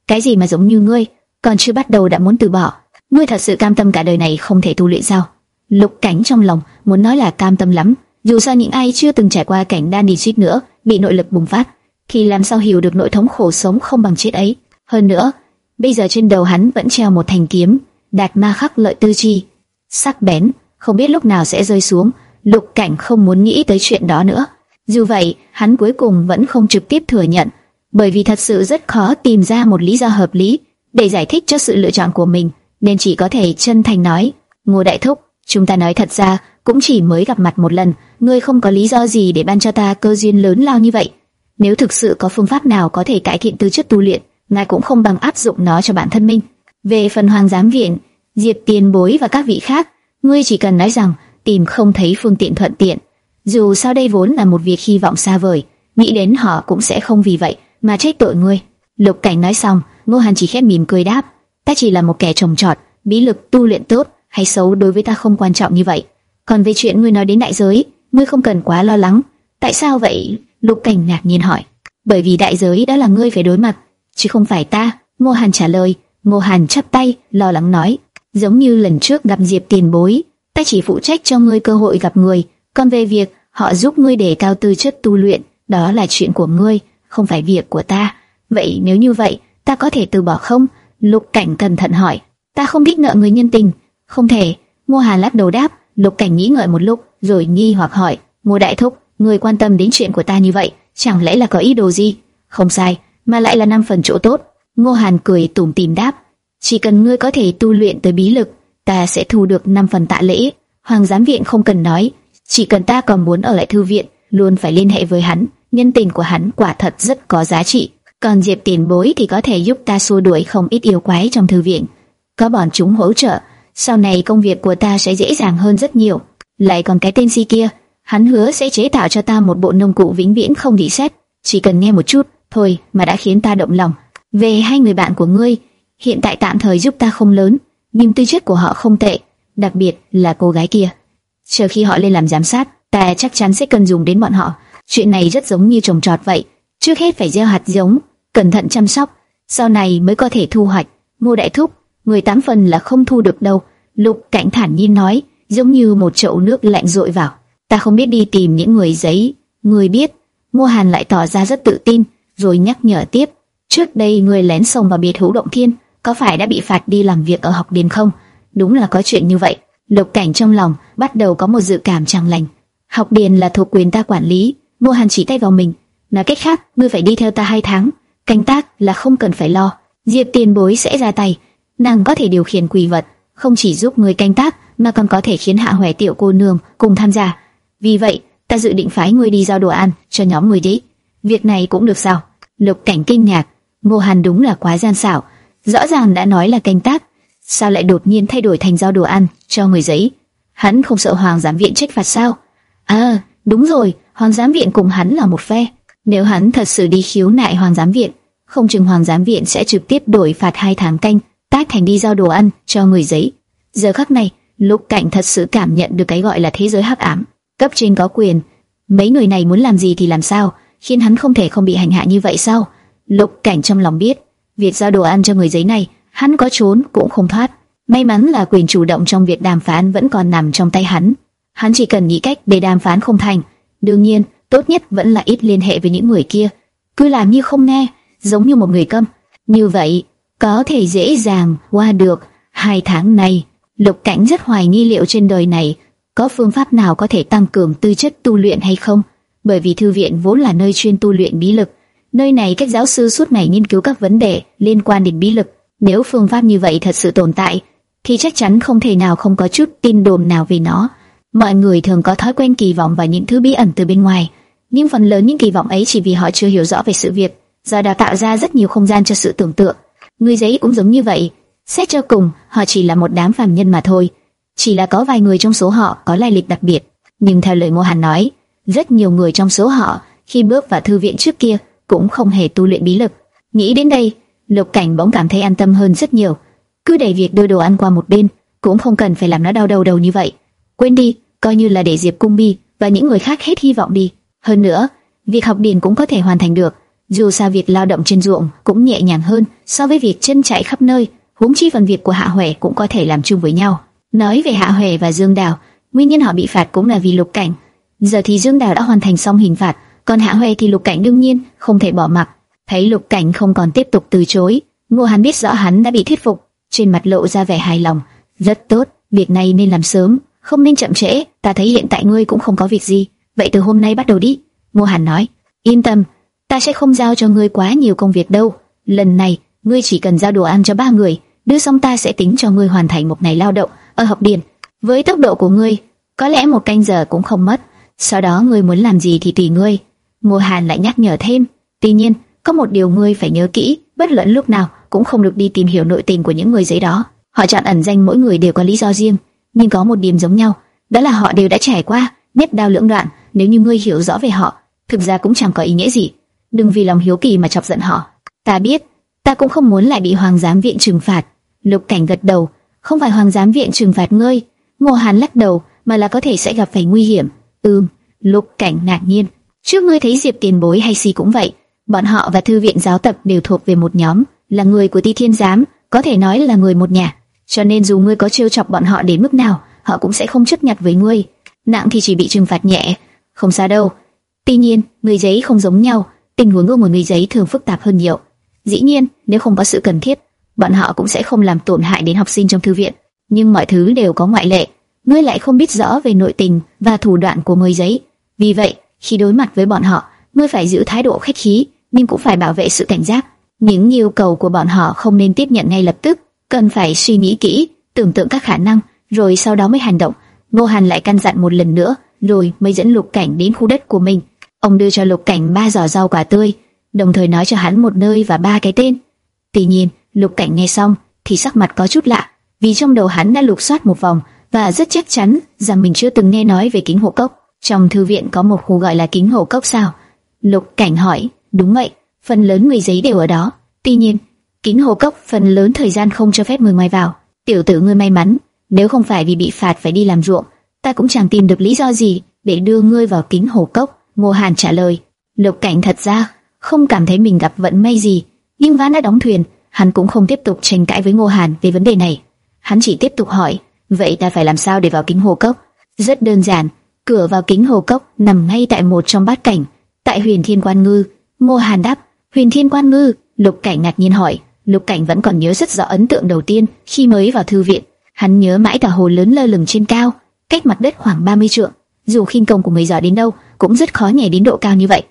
Cái gì mà giống như ngươi, còn chưa bắt đầu đã muốn từ bỏ. Ngươi thật sự cam tâm cả đời này không thể tu luyện sao? Lục Cảnh trong lòng muốn nói là cam tâm lắm, dù sao những ai chưa từng trải qua cảnh đan đi suýt nữa bị nội lực bùng phát, thì làm sao hiểu được nỗi thống khổ sống không bằng chết ấy. Hơn nữa, bây giờ trên đầu hắn vẫn treo một thanh kiếm, đạt ma khắc lợi tư chi, sắc bén, không biết lúc nào sẽ rơi xuống. Lục Cảnh không muốn nghĩ tới chuyện đó nữa. Dù vậy, hắn cuối cùng vẫn không trực tiếp thừa nhận, bởi vì thật sự rất khó tìm ra một lý do hợp lý để giải thích cho sự lựa chọn của mình, nên chỉ có thể chân thành nói: "Ngô đại thúc, chúng ta nói thật ra, cũng chỉ mới gặp mặt một lần, ngươi không có lý do gì để ban cho ta cơ duyên lớn lao như vậy. Nếu thực sự có phương pháp nào có thể cải thiện tư chất tu luyện, ngài cũng không bằng áp dụng nó cho bản thân mình. Về phần hoàng giám viện, diệp tiền bối và các vị khác, ngươi chỉ cần nói rằng tìm không thấy phương tiện thuận tiện. Dù sao đây vốn là một việc hy vọng xa vời, nghĩ đến họ cũng sẽ không vì vậy mà trách tội ngươi. Lục Cảnh nói xong, Ngô Hàn chỉ khép mỉm cười đáp, ta chỉ là một kẻ trồng trọt, bí lực tu luyện tốt hay xấu đối với ta không quan trọng như vậy. Còn về chuyện ngươi nói đến đại giới, ngươi không cần quá lo lắng. Tại sao vậy? Lục Cảnh ngạc nhiên hỏi. Bởi vì đại giới đó là ngươi phải đối mặt, chứ không phải ta. Ngô Hàn trả lời. Ngô Hàn chắp tay, lo lắng nói. Giống như lần trước gặp Diệp Tiền Bối, ta chỉ phụ trách cho ngươi cơ hội gặp người. Còn về việc họ giúp ngươi để cao tư chất tu luyện, đó là chuyện của ngươi, không phải việc của ta. Vậy nếu như vậy, ta có thể từ bỏ không? Lục Cảnh cẩn thận hỏi. Ta không biết nợ người nhân tình. Không thể. Ngô Hàn lắc đầu đáp. Lục Cảnh nghĩ ngợi một lúc, rồi nghi hoặc hỏi, Ngô Đại Thúc, người quan tâm đến chuyện của ta như vậy, chẳng lẽ là có ý đồ gì? Không sai, mà lại là năm phần chỗ tốt. Ngô Hàn cười tủm tỉm đáp, chỉ cần ngươi có thể tu luyện tới bí lực, ta sẽ thu được năm phần tạ lễ. Hoàng giám viện không cần nói, chỉ cần ta còn muốn ở lại thư viện, luôn phải liên hệ với hắn. Nhân tình của hắn quả thật rất có giá trị. Còn Diệp Tiền Bối thì có thể giúp ta xua đuổi không ít yêu quái trong thư viện. Có bọn chúng hỗ trợ, sau này công việc của ta sẽ dễ dàng hơn rất nhiều. Lại còn cái tên si kia, hắn hứa sẽ chế tạo cho ta một bộ nông cụ vĩnh viễn không bị xét, chỉ cần nghe một chút thôi mà đã khiến ta động lòng. Về hai người bạn của ngươi, hiện tại tạm thời giúp ta không lớn, nhưng tư chất của họ không tệ, đặc biệt là cô gái kia. Chờ khi họ lên làm giám sát, ta chắc chắn sẽ cần dùng đến bọn họ. Chuyện này rất giống như trồng trọt vậy, trước hết phải gieo hạt giống, cẩn thận chăm sóc, sau này mới có thể thu hoạch. Ngô Đại Thúc, người tám phần là không thu được đâu. Lục Cảnh thản nhiên nói, giống như một chậu nước lạnh rội vào. Ta không biết đi tìm những người giấy, người biết. Ngô Hàn lại tỏ ra rất tự tin, rồi nhắc nhở tiếp. Trước đây người lén xông vào biệt hữu động thiên, có phải đã bị phạt đi làm việc ở học điền không? Đúng là có chuyện như vậy. Lục Cảnh trong lòng bắt đầu có một dự cảm chẳng lành. Học điền là thuộc quyền ta quản lý. Ngô Hàn chỉ tay vào mình. Nói cách khác, ngươi phải đi theo ta hai tháng. Canh tác là không cần phải lo. Diệp tiền bối sẽ ra tay nàng có thể điều khiển quỷ vật, không chỉ giúp người canh tác mà còn có thể khiến Hạ Hoè tiểu cô nương cùng tham gia. Vì vậy, ta dự định phái ngươi đi giao đồ ăn cho nhóm người đấy. Việc này cũng được sao? Lục Cảnh kinh ngạc, Ngô Hàn đúng là quá gian xảo, rõ ràng đã nói là canh tác, sao lại đột nhiên thay đổi thành giao đồ ăn cho người giấy? Hắn không sợ Hoàng giám viện trách phạt sao? À, đúng rồi, Hoàng giám viện cùng hắn là một phe. Nếu hắn thật sự đi khiếu nại Hoàng giám viện, không chừng Hoàng giám viện sẽ trực tiếp đổi phạt hai tháng canh tác thành đi giao đồ ăn cho người giấy. Giờ khắc này, Lục Cảnh thật sự cảm nhận được cái gọi là thế giới hắc ám. Cấp trên có quyền, Mấy người này muốn làm gì thì làm sao, khiến hắn không thể không bị hành hạ như vậy sao? Lục Cảnh trong lòng biết, việc giao đồ ăn cho người giấy này, hắn có trốn cũng không thoát. May mắn là quyền chủ động trong việc đàm phán vẫn còn nằm trong tay hắn. Hắn chỉ cần nghĩ cách để đàm phán không thành. Đương nhiên, tốt nhất vẫn là ít liên hệ với những người kia. Cứ làm như không nghe, giống như một người câm. Như vậy, có thể dễ dàng qua được hai tháng này. Lục Cảnh rất hoài nghi liệu trên đời này có phương pháp nào có thể tăng cường tư chất tu luyện hay không. Bởi vì thư viện vốn là nơi chuyên tu luyện bí lực. Nơi này các giáo sư suốt ngày nghiên cứu các vấn đề liên quan đến bí lực. Nếu phương pháp như vậy thật sự tồn tại, thì chắc chắn không thể nào không có chút tin đồn nào về nó. Mọi người thường có thói quen kỳ vọng vào những thứ bí ẩn từ bên ngoài, nhưng phần lớn những kỳ vọng ấy chỉ vì họ chưa hiểu rõ về sự việc, do đào tạo ra rất nhiều không gian cho sự tưởng tượng. Người giấy cũng giống như vậy, xét cho cùng, họ chỉ là một đám phàm nhân mà thôi, chỉ là có vài người trong số họ có lai lịch đặc biệt. Nhưng theo lời mô Hàn nói, rất nhiều người trong số họ khi bước vào thư viện trước kia cũng không hề tu luyện bí lực. Nghĩ đến đây, Lục Cảnh bỗng cảm thấy an tâm hơn rất nhiều. Cứ để việc đưa đồ ăn qua một bên, cũng không cần phải làm nó đau đầu đầu như vậy. Quên đi, coi như là để Diệp Cung Bi và những người khác hết hy vọng đi. Hơn nữa, việc học điền cũng có thể hoàn thành được. Dù sao việc lao động trên ruộng cũng nhẹ nhàng hơn so với việc chân chạy khắp nơi. Huống chi phần việc của Hạ Huệ cũng có thể làm chung với nhau. Nói về Hạ Huệ và Dương Đào, nguyên nhân họ bị phạt cũng là vì Lục Cảnh. Giờ thì Dương Đào đã hoàn thành xong hình phạt, còn Hạ Huệ thì Lục Cảnh đương nhiên không thể bỏ mặc. Thấy Lục Cảnh không còn tiếp tục từ chối, Ngô Hàn biết rõ hắn đã bị thuyết phục, trên mặt lộ ra vẻ hài lòng. Rất tốt, việc này nên làm sớm, không nên chậm trễ. Ta thấy hiện tại ngươi cũng không có việc gì, vậy từ hôm nay bắt đầu đi. Ngô Hàn nói, yên tâm, ta sẽ không giao cho ngươi quá nhiều công việc đâu. Lần này, ngươi chỉ cần giao đồ ăn cho ba người, đưa xong ta sẽ tính cho ngươi hoàn thành một ngày lao động ở học điền. Với tốc độ của ngươi, có lẽ một canh giờ cũng không mất. Sau đó ngươi muốn làm gì thì tùy ngươi. Ngô Hàn lại nhắc nhở thêm, tuy nhiên có một điều ngươi phải nhớ kỹ, bất luận lúc nào cũng không được đi tìm hiểu nội tình của những người giấy đó. Họ chọn ẩn danh mỗi người đều có lý do riêng, nhưng có một điểm giống nhau, đó là họ đều đã trải qua nếp đau lưỡng đoạn. Nếu như ngươi hiểu rõ về họ, thực ra cũng chẳng có ý nghĩa gì. Đừng vì lòng hiếu kỳ mà chọc giận họ. Ta biết, ta cũng không muốn lại bị hoàng giám viện trừng phạt. Lục Cảnh gật đầu, không phải hoàng giám viện trừng phạt ngươi. Ngô Hàn lắc đầu, mà là có thể sẽ gặp phải nguy hiểm. Ừm, Lục Cảnh ngạc nhiên. Trước ngươi thấy Diệp Tiền Bối hay si cũng vậy, bọn họ và thư viện giáo tập đều thuộc về một nhóm, là người của Ti Thiên giám, có thể nói là người một nhà. Cho nên dù ngươi có trêu chọc bọn họ đến mức nào, họ cũng sẽ không chấp nhặt với ngươi. Nặng thì chỉ bị trừng phạt nhẹ, không sao đâu. Tuy nhiên, người giấy không giống nhau, tình huống của một người giấy thường phức tạp hơn nhiều. Dĩ nhiên, nếu không có sự cần thiết, bọn họ cũng sẽ không làm tổn hại đến học sinh trong thư viện. Nhưng mọi thứ đều có ngoại lệ. Ngươi lại không biết rõ về nội tình và thủ đoạn của người giấy. Vì vậy, khi đối mặt với bọn họ, ngươi phải giữ thái độ khách khí, nhưng cũng phải bảo vệ sự cảnh giác. Những yêu cầu của bọn họ không nên tiếp nhận ngay lập tức, cần phải suy nghĩ kỹ, tưởng tượng các khả năng, rồi sau đó mới hành động. Ngô Hàn lại căn dặn một lần nữa, rồi mới dẫn Lục Cảnh đến khu đất của mình. Ông đưa cho Lục Cảnh ba giỏ rau quả tươi, đồng thời nói cho hắn một nơi và ba cái tên. Tuy nhiên, Lục Cảnh nghe xong thì sắc mặt có chút lạ, vì trong đầu hắn đã lục soát một vòng và rất chắc chắn rằng mình chưa từng nghe nói về kính hộ cốc. Trong thư viện có một khu gọi là kính hồ cốc sao? Lục Cảnh hỏi, đúng vậy, phần lớn người giấy đều ở đó. Tuy nhiên, kính hồ cốc phần lớn thời gian không cho phép người ngoài vào. Tiểu tử ngươi may mắn, nếu không phải vì bị phạt phải đi làm ruộng, ta cũng chẳng tìm được lý do gì để đưa ngươi vào kính hồ cốc. Ngô Hàn trả lời. Lục Cảnh thật ra không cảm thấy mình gặp vận may gì, nhưng ván đã đóng thuyền, hắn cũng không tiếp tục tranh cãi với Ngô Hàn về vấn đề này. Hắn chỉ tiếp tục hỏi, vậy ta phải làm sao để vào kính hồ cốc? Rất đơn giản, Cửa vào kính hồ cốc nằm ngay tại một trong bát cảnh, tại Huyền Thiên Quan Ngư. Ngô Hàn đáp, Huyền Thiên Quan Ngư. Lục Cảnh ngạc nhiên hỏi, Lục Cảnh vẫn còn nhớ rất rõ ấn tượng đầu tiên khi mới vào thư viện. Hắn nhớ mãi tòa hồ lớn lơ lửng trên cao, cách mặt đất khoảng 30 trượng. Dù khinh công của người giỏi đến đâu, cũng rất khó nhảy đến độ cao như vậy.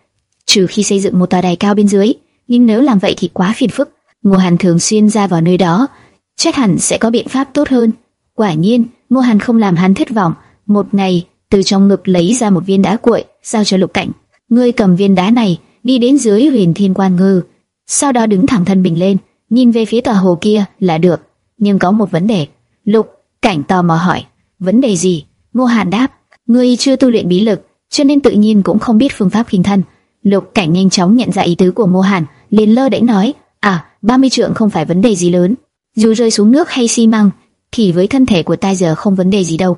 Trừ khi xây dựng một tòa đài cao bên dưới, nhưng nếu làm vậy thì quá phiền phức. Ngô Hàn thường xuyên ra vào nơi đó, chắc hẳn sẽ có biện pháp tốt hơn. Quả nhiên, Ngô Hàn không làm hắn thất vọng. Một ngày, từ trong ngực lấy ra một viên đá cuội, giao cho Lục Cảnh. Ngươi cầm viên đá này, đi đến dưới Huyền Thiên Quan Ngư, sau đó đứng thẳng thân mình lên, nhìn về phía tòa hồ kia là được. Nhưng có một vấn đề. Lục Cảnh tò mò hỏi, vấn đề gì? Ngô Hàn đáp, ngươi chưa tu luyện bí lực, cho nên tự nhiên cũng không biết phương pháp khinh thân. Lục Cảnh nhanh chóng nhận ra ý tứ của Ngô Hàn, liền lơ đễnh nói, à, 30 trượng không phải vấn đề gì lớn, dù rơi xuống nước hay xi măng, thì với thân thể của ta giờ không vấn đề gì đâu.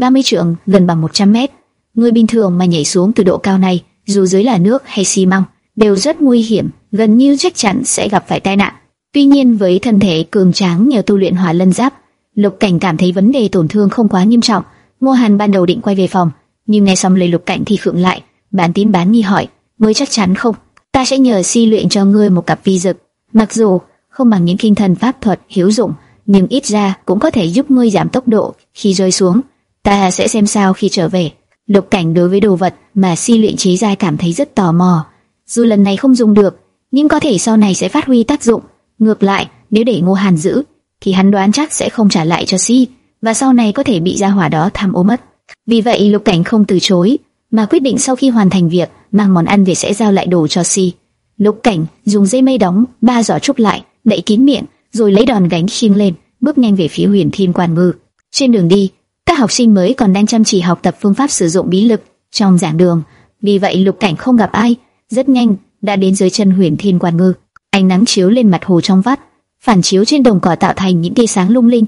30 trượng gần bằng 100 mét. người bình thường mà nhảy xuống từ độ cao này, dù dưới là nước hay xi măng, đều rất nguy hiểm, gần như chắc chắn sẽ gặp phải tai nạn. Tuy nhiên với thân thể cường tráng nhờ tu luyện hỏa lân giáp, Lục Cảnh cảm thấy vấn đề tổn thương không quá nghiêm trọng. Ngô Hàn ban đầu định quay về phòng, nhưng nghe xong lời Lục Cảnh thì khựng lại, bán tín bán nghi hỏi: "Ngươi chắc chắn không? Ta sẽ nhờ si luyện cho ngươi một cặp vi dực, mặc dù không bằng những kinh thần pháp thuật hữu dụng, nhưng ít ra cũng có thể giúp ngươi giảm tốc độ khi rơi xuống. Ta sẽ xem sao khi trở về." Lục Cảnh đối với đồ vật mà si luyện chế ra cảm thấy rất tò mò. Dù lần này không dùng được, nhưng có thể sau này sẽ phát huy tác dụng. Ngược lại, nếu để Ngô Hàn giữ, thì hắn đoán chắc sẽ không trả lại cho Si, và sau này có thể bị gia hỏa đó tham ô mất. Vì vậy Lục Cảnh không từ chối, mà quyết định sau khi hoàn thành việc mang món ăn về sẽ giao lại đồ cho Si. Lục Cảnh dùng dây mây đóng ba giỏ trúc lại, đậy kín miệng, rồi lấy đòn gánh khiêng lên, bước nhanh về phía Huyền Thiên Quan Ngư. Trên đường đi, các học sinh mới còn đang chăm chỉ học tập phương pháp sử dụng bí lực trong giảng đường, vì vậy Lục Cảnh không gặp ai, rất nhanh đã đến dưới chân Huyền Thiên Quan Ngư. Ánh nắng chiếu lên mặt hồ trong vắt, phản chiếu trên đồng cỏ tạo thành những tia sáng lung linh.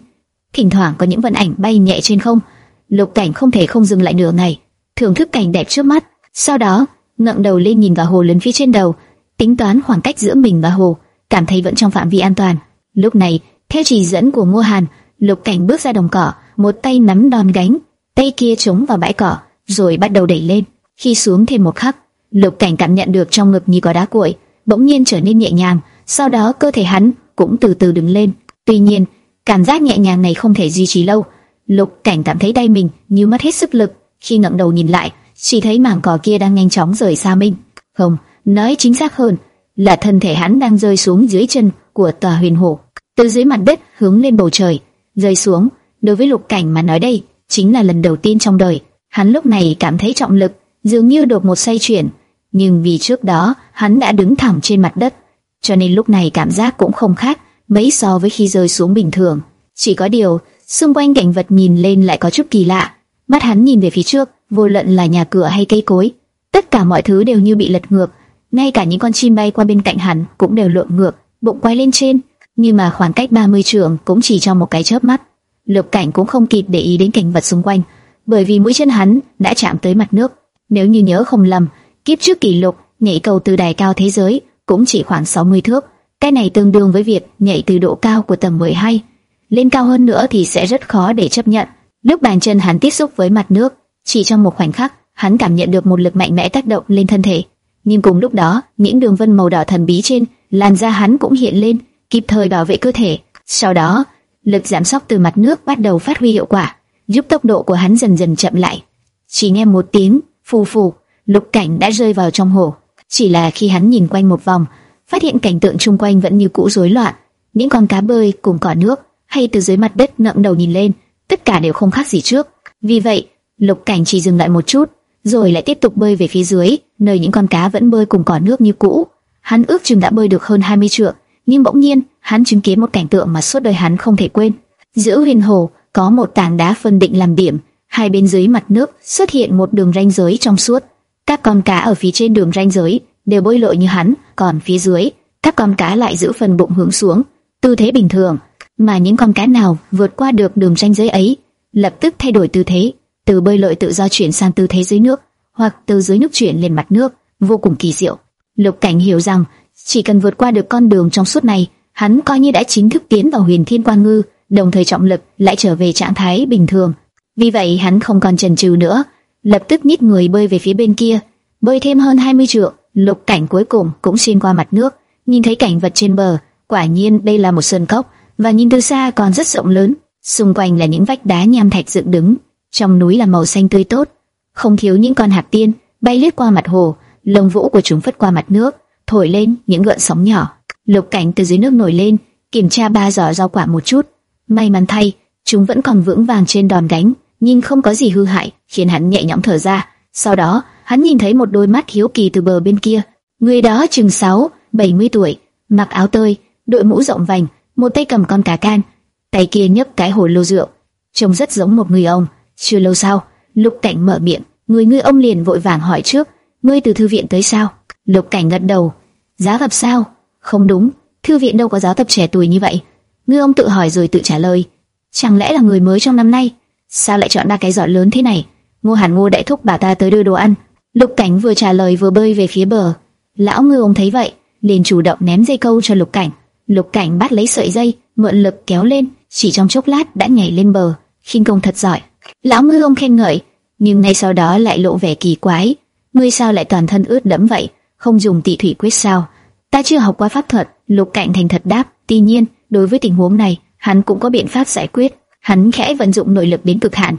Thỉnh thoảng có những vân ảnh bay nhẹ trên không. Lục Cảnh không thể không dừng lại nửa ngày, thưởng thức cảnh đẹp trước mắt. Sau đó, ngẩng đầu lên nhìn vào hồ lớn phía trên đầu, tính toán khoảng cách giữa mình và hồ, cảm thấy vẫn trong phạm vi an toàn. Lúc này, theo chỉ dẫn của Ngô Hàn, Lục Cảnh bước ra đồng cỏ, một tay nắm đòn gánh, tay kia chống vào bãi cỏ, rồi bắt đầu đẩy lên. Khi xuống thêm một khắc, Lục Cảnh cảm nhận được trong ngực như có đá cuội, bỗng nhiên trở nên nhẹ nhàng. Sau đó cơ thể hắn cũng từ từ đứng lên. Tuy nhiên, cảm giác nhẹ nhàng này không thể duy trì lâu. Lục Cảnh cảm thấy tay mình như mất hết sức lực. Khi ngẩng đầu nhìn lại, chỉ thấy mảng cỏ kia đang nhanh chóng rời xa mình. Không, nói chính xác hơn là thân thể hắn đang rơi xuống dưới chân của tòa huyền hồ, từ dưới mặt đất hướng lên bầu trời, rơi xuống. Đối với Lục Cảnh mà nói đây chính là lần đầu tiên trong đời, hắn lúc này cảm thấy trọng lực dường như đột một xoay chuyển, nhưng vì trước đó hắn đã đứng thẳng trên mặt đất, cho nên lúc này cảm giác cũng không khác mấy so với khi rơi xuống bình thường. Chỉ có điều, xung quanh cảnh vật nhìn lên lại có chút kỳ lạ. Mắt hắn nhìn về phía trước, vô luận là nhà cửa hay cây cối, tất cả mọi thứ đều như bị lật ngược, ngay cả những con chim bay qua bên cạnh hắn cũng đều lượn ngược, bụng quay lên trên, nhưng mà khoảng cách 30 trường cũng chỉ trong một cái chớp mắt. Lục Cảnh cũng không kịp để ý đến cảnh vật xung quanh, bởi vì mũi chân hắn đã chạm tới mặt nước. Nếu như nhớ không lầm, kiếp trước kỷ lục nhảy cầu từ đài cao thế giới cũng chỉ khoảng 60 thước. Cái này tương đương với việc nhảy từ độ cao của tầng 12 lên cao hơn nữa thì sẽ rất khó để chấp nhận. Lúc bàn chân hắn tiếp xúc với mặt nước, chỉ trong một khoảnh khắc, hắn cảm nhận được một lực mạnh mẽ tác động lên thân thể. Nhưng cùng lúc đó, những đường vân màu đỏ thần bí trên làn da hắn cũng hiện lên, kịp thời bảo vệ cơ thể. Sau đó, lực giảm sóc từ mặt nước bắt đầu phát huy hiệu quả, giúp tốc độ của hắn dần dần chậm lại. Chỉ nghe một tiếng phù phù, Lục Cảnh đã rơi vào trong hồ. Chỉ là khi hắn nhìn quanh một vòng, phát hiện cảnh tượng xung quanh vẫn như cũ rối loạn, những con cá bơi cùng cỏ nước hay từ dưới mặt đất ngậm đầu nhìn lên, tất cả đều không khác gì trước. Vì vậy, Lục Cảnh chỉ dừng lại một chút, rồi lại tiếp tục bơi về phía dưới, nơi những con cá vẫn bơi cùng cỏ nước như cũ. Hắn ước chừng đã bơi được hơn 20 trượng, nhưng bỗng nhiên, hắn chứng kiến một cảnh tượng mà suốt đời hắn không thể quên. Giữa huyền hồ có một tảng đá phân định làm điểm, hai bên dưới mặt nước xuất hiện một đường ranh giới trong suốt. Các con cá ở phía trên đường ranh giới đều bơi lội như hắn, còn phía dưới, các con cá lại giữ phần bụng hướng xuống, tư thế bình thường, mà những con cá nào vượt qua được đường ranh giới ấy, lập tức thay đổi tư thế, từ bơi lội tự do chuyển sang tư thế dưới nước, hoặc từ dưới nước chuyển lên mặt nước, vô cùng kỳ diệu. Lục Cảnh hiểu rằng, chỉ cần vượt qua được con đường trong suốt này, hắn coi như đã chính thức tiến vào Huyền Thiên Quan Ngư, đồng thời trọng lực lại trở về trạng thái bình thường. Vì vậy hắn không còn chần chừ nữa, lập tức nhích người bơi về phía bên kia, bơi thêm hơn 20 trượng, lục cảnh cuối cùng cũng xuyên qua mặt nước, nhìn thấy cảnh vật trên bờ, quả nhiên đây là một sơn cốc, và nhìn từ xa còn rất rộng lớn, xung quanh là những vách đá nham thạch dựng đứng, trong núi là màu xanh tươi tốt, không thiếu những con hạt tiên bay lướt qua mặt hồ, lông vũ của chúng phất qua mặt nước, thổi lên những gợn sóng nhỏ. Lục cảnh từ dưới nước nổi lên, kiểm tra ba giỏ rau quả một chút, may mắn thay, chúng vẫn còn vững vàng trên đòn gánh, nhưng không có gì hư hại, khiến hắn nhẹ nhõm thở ra. Sau đó, hắn nhìn thấy một đôi mắt hiếu kỳ từ bờ bên kia. Người đó chừng 6, 70 tuổi, mặc áo tơi, đội mũ rộng vành, một tay cầm con cá can, tay kia nhấc cái hồ lô rượu, trông rất giống một người ông. Chưa lâu sau, Lục Cảnh mở miệng, người ngươi ông liền vội vàng hỏi trước, ngươi từ thư viện tới sao? Lục Cảnh gật đầu, giá gặp sao? Không đúng, thư viện đâu có giáo tập trẻ tuổi như vậy. ngư ông tự hỏi rồi tự trả lời, chẳng lẽ là người mới trong năm nay? Sao lại chọn ra cái giỏ lớn thế này? Ngô Hàn Ngô đại thúc bà ta tới đưa đồ ăn. Lục Cảnh vừa trả lời vừa bơi về phía bờ. Lão ngư ông thấy vậy, liền chủ động ném dây câu cho Lục Cảnh. Lục Cảnh bắt lấy sợi dây, mượn lực kéo lên, chỉ trong chốc lát đã nhảy lên bờ, khinh công thật giỏi. Lão ngư ông khen ngợi, nhưng ngay sau đó lại lộ vẻ kỳ quái. Ngươi sao lại toàn thân ướt đẫm vậy? Không dùng tị thủy quyết sao? Ta chưa học qua pháp thuật. Lục Cảnh thành thật đáp. Tuy nhiên, đối với tình huống này, hắn cũng có biện pháp giải quyết. Hắn khẽ vận dụng nội lực đến cực hạn,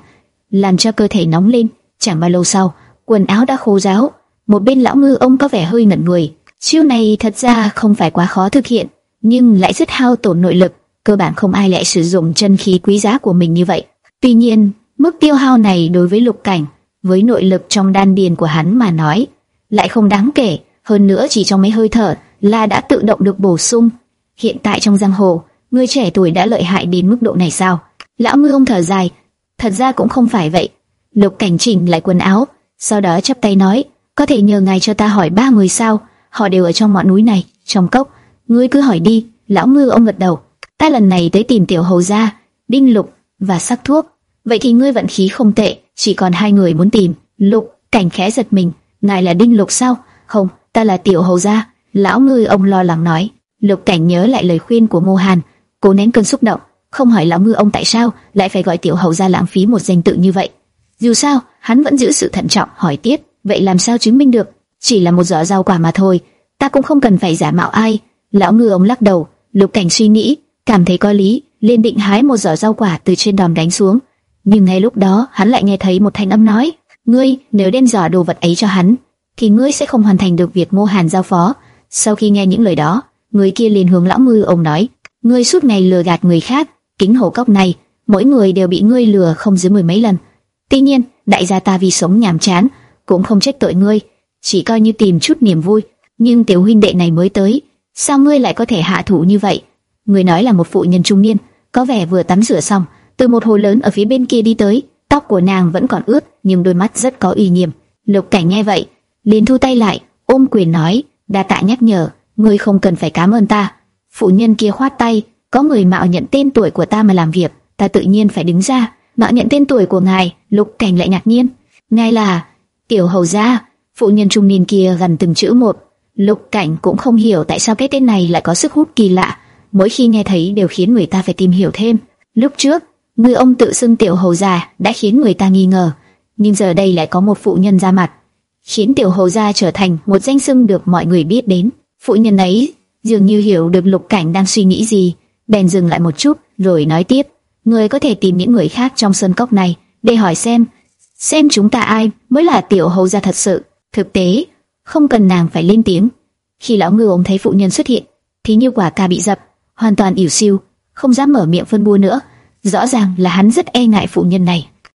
làm cho cơ thể nóng lên. Chẳng bao lâu sau, quần áo đã khô ráo. Một bên lão ngư ông có vẻ hơi ngẩn người. Chiêu này thật ra không phải quá khó thực hiện, nhưng lại rất hao tổn nội lực. Cơ bản không ai lại sử dụng chân khí quý giá của mình như vậy. Tuy nhiên, mức tiêu hao này đối với lục cảnh, với nội lực trong đan điền của hắn mà nói, lại không đáng kể. Hơn nữa chỉ trong mấy hơi thở là đã tự động được bổ sung. Hiện tại trong giang hồ, người trẻ tuổi đã lợi hại đến mức độ này sao? Lão ngư ông thở dài, thật ra cũng không phải vậy. Lục cảnh chỉnh lại quần áo, sau đó chắp tay nói, có thể nhờ ngài cho ta hỏi ba người sao? Họ đều ở trong ngọn núi này, trong cốc. Ngươi cứ hỏi đi. Lão ngư ông gật đầu. Ta lần này tới tìm tiểu hầu gia, đinh lục và sắc thuốc. Vậy thì ngươi vận khí không tệ, chỉ còn hai người muốn tìm. Lục cảnh khẽ giật mình, ngài là đinh lục sao? Không, ta là tiểu hầu gia. Lão ngư ông lo lắng nói. Lục cảnh nhớ lại lời khuyên của Mô Hàn, cố nén cơn xúc động, không hỏi lão ngư ông tại sao lại phải gọi tiểu hầu gia lãng phí một danh tự như vậy. Dù sao, hắn vẫn giữ sự thận trọng, hỏi tiếp, vậy làm sao chứng minh được? Chỉ là một giỏ rau quả mà thôi, ta cũng không cần phải giả mạo ai. Lão ngư ông lắc đầu, lục cảnh suy nghĩ, cảm thấy có lý, liền định hái một giỏ rau quả từ trên đòn đánh xuống. Nhưng ngay lúc đó, hắn lại nghe thấy một thanh âm nói, ngươi nếu đem giỏ đồ vật ấy cho hắn, thì ngươi sẽ không hoàn thành được việc Ngô Hàn giao phó. Sau khi nghe những lời đó, người kia liền hướng lão ngư ông nói, ngươi suốt ngày lừa gạt người khác, kính hồ cốc này, mỗi người đều bị ngươi lừa không dưới mười mấy lần. Tuy nhiên, đại gia ta vì sống nhàm chán, cũng không trách tội ngươi, chỉ coi như tìm chút niềm vui. Nhưng tiểu huynh đệ này mới tới, sao ngươi lại có thể hạ thủ như vậy? Người nói là một phụ nhân trung niên, có vẻ vừa tắm rửa xong, từ một hồ lớn ở phía bên kia đi tới, tóc của nàng vẫn còn ướt, nhưng đôi mắt rất có uy nghiêm. Lục Cảnh nghe vậy, liền thu tay lại, ôm quyền nói, đa tạ nhắc nhở, ngươi không cần phải cảm ơn ta. Phụ nhân kia khoát tay, có người mạo nhận tên tuổi của ta mà làm việc, ta tự nhiên phải đứng ra. Mạo nhận tên tuổi của ngài, Lục Cảnh lại ngạc nhiên, ngài là tiểu hầu gia. Phụ nhân trung niên kia gần từng chữ một, Lục Cảnh cũng không hiểu tại sao cái tên này lại có sức hút kỳ lạ, mỗi khi nghe thấy đều khiến người ta phải tìm hiểu thêm. Lúc trước, người ông tự xưng tiểu hầu gia đã khiến người ta nghi ngờ, nhưng giờ đây lại có một phụ nhân ra mặt, khiến tiểu hầu gia trở thành một danh xưng được mọi người biết đến. Phụ nhân ấy dường như hiểu được Lục Cảnh đang suy nghĩ gì, bèn dừng lại một chút, rồi nói tiếp: người có thể tìm những người khác trong sân cốc này để hỏi xem, xem chúng ta ai mới là tiểu hầu gia thật sự. Thực tế, không cần nàng phải lên tiếng. Khi lão ngư ông thấy phụ nhân xuất hiện, thì như quả ca bị dập, hoàn toàn ỉu siêu, không dám mở miệng phân bua nữa. Rõ ràng là hắn rất e ngại phụ nhân này.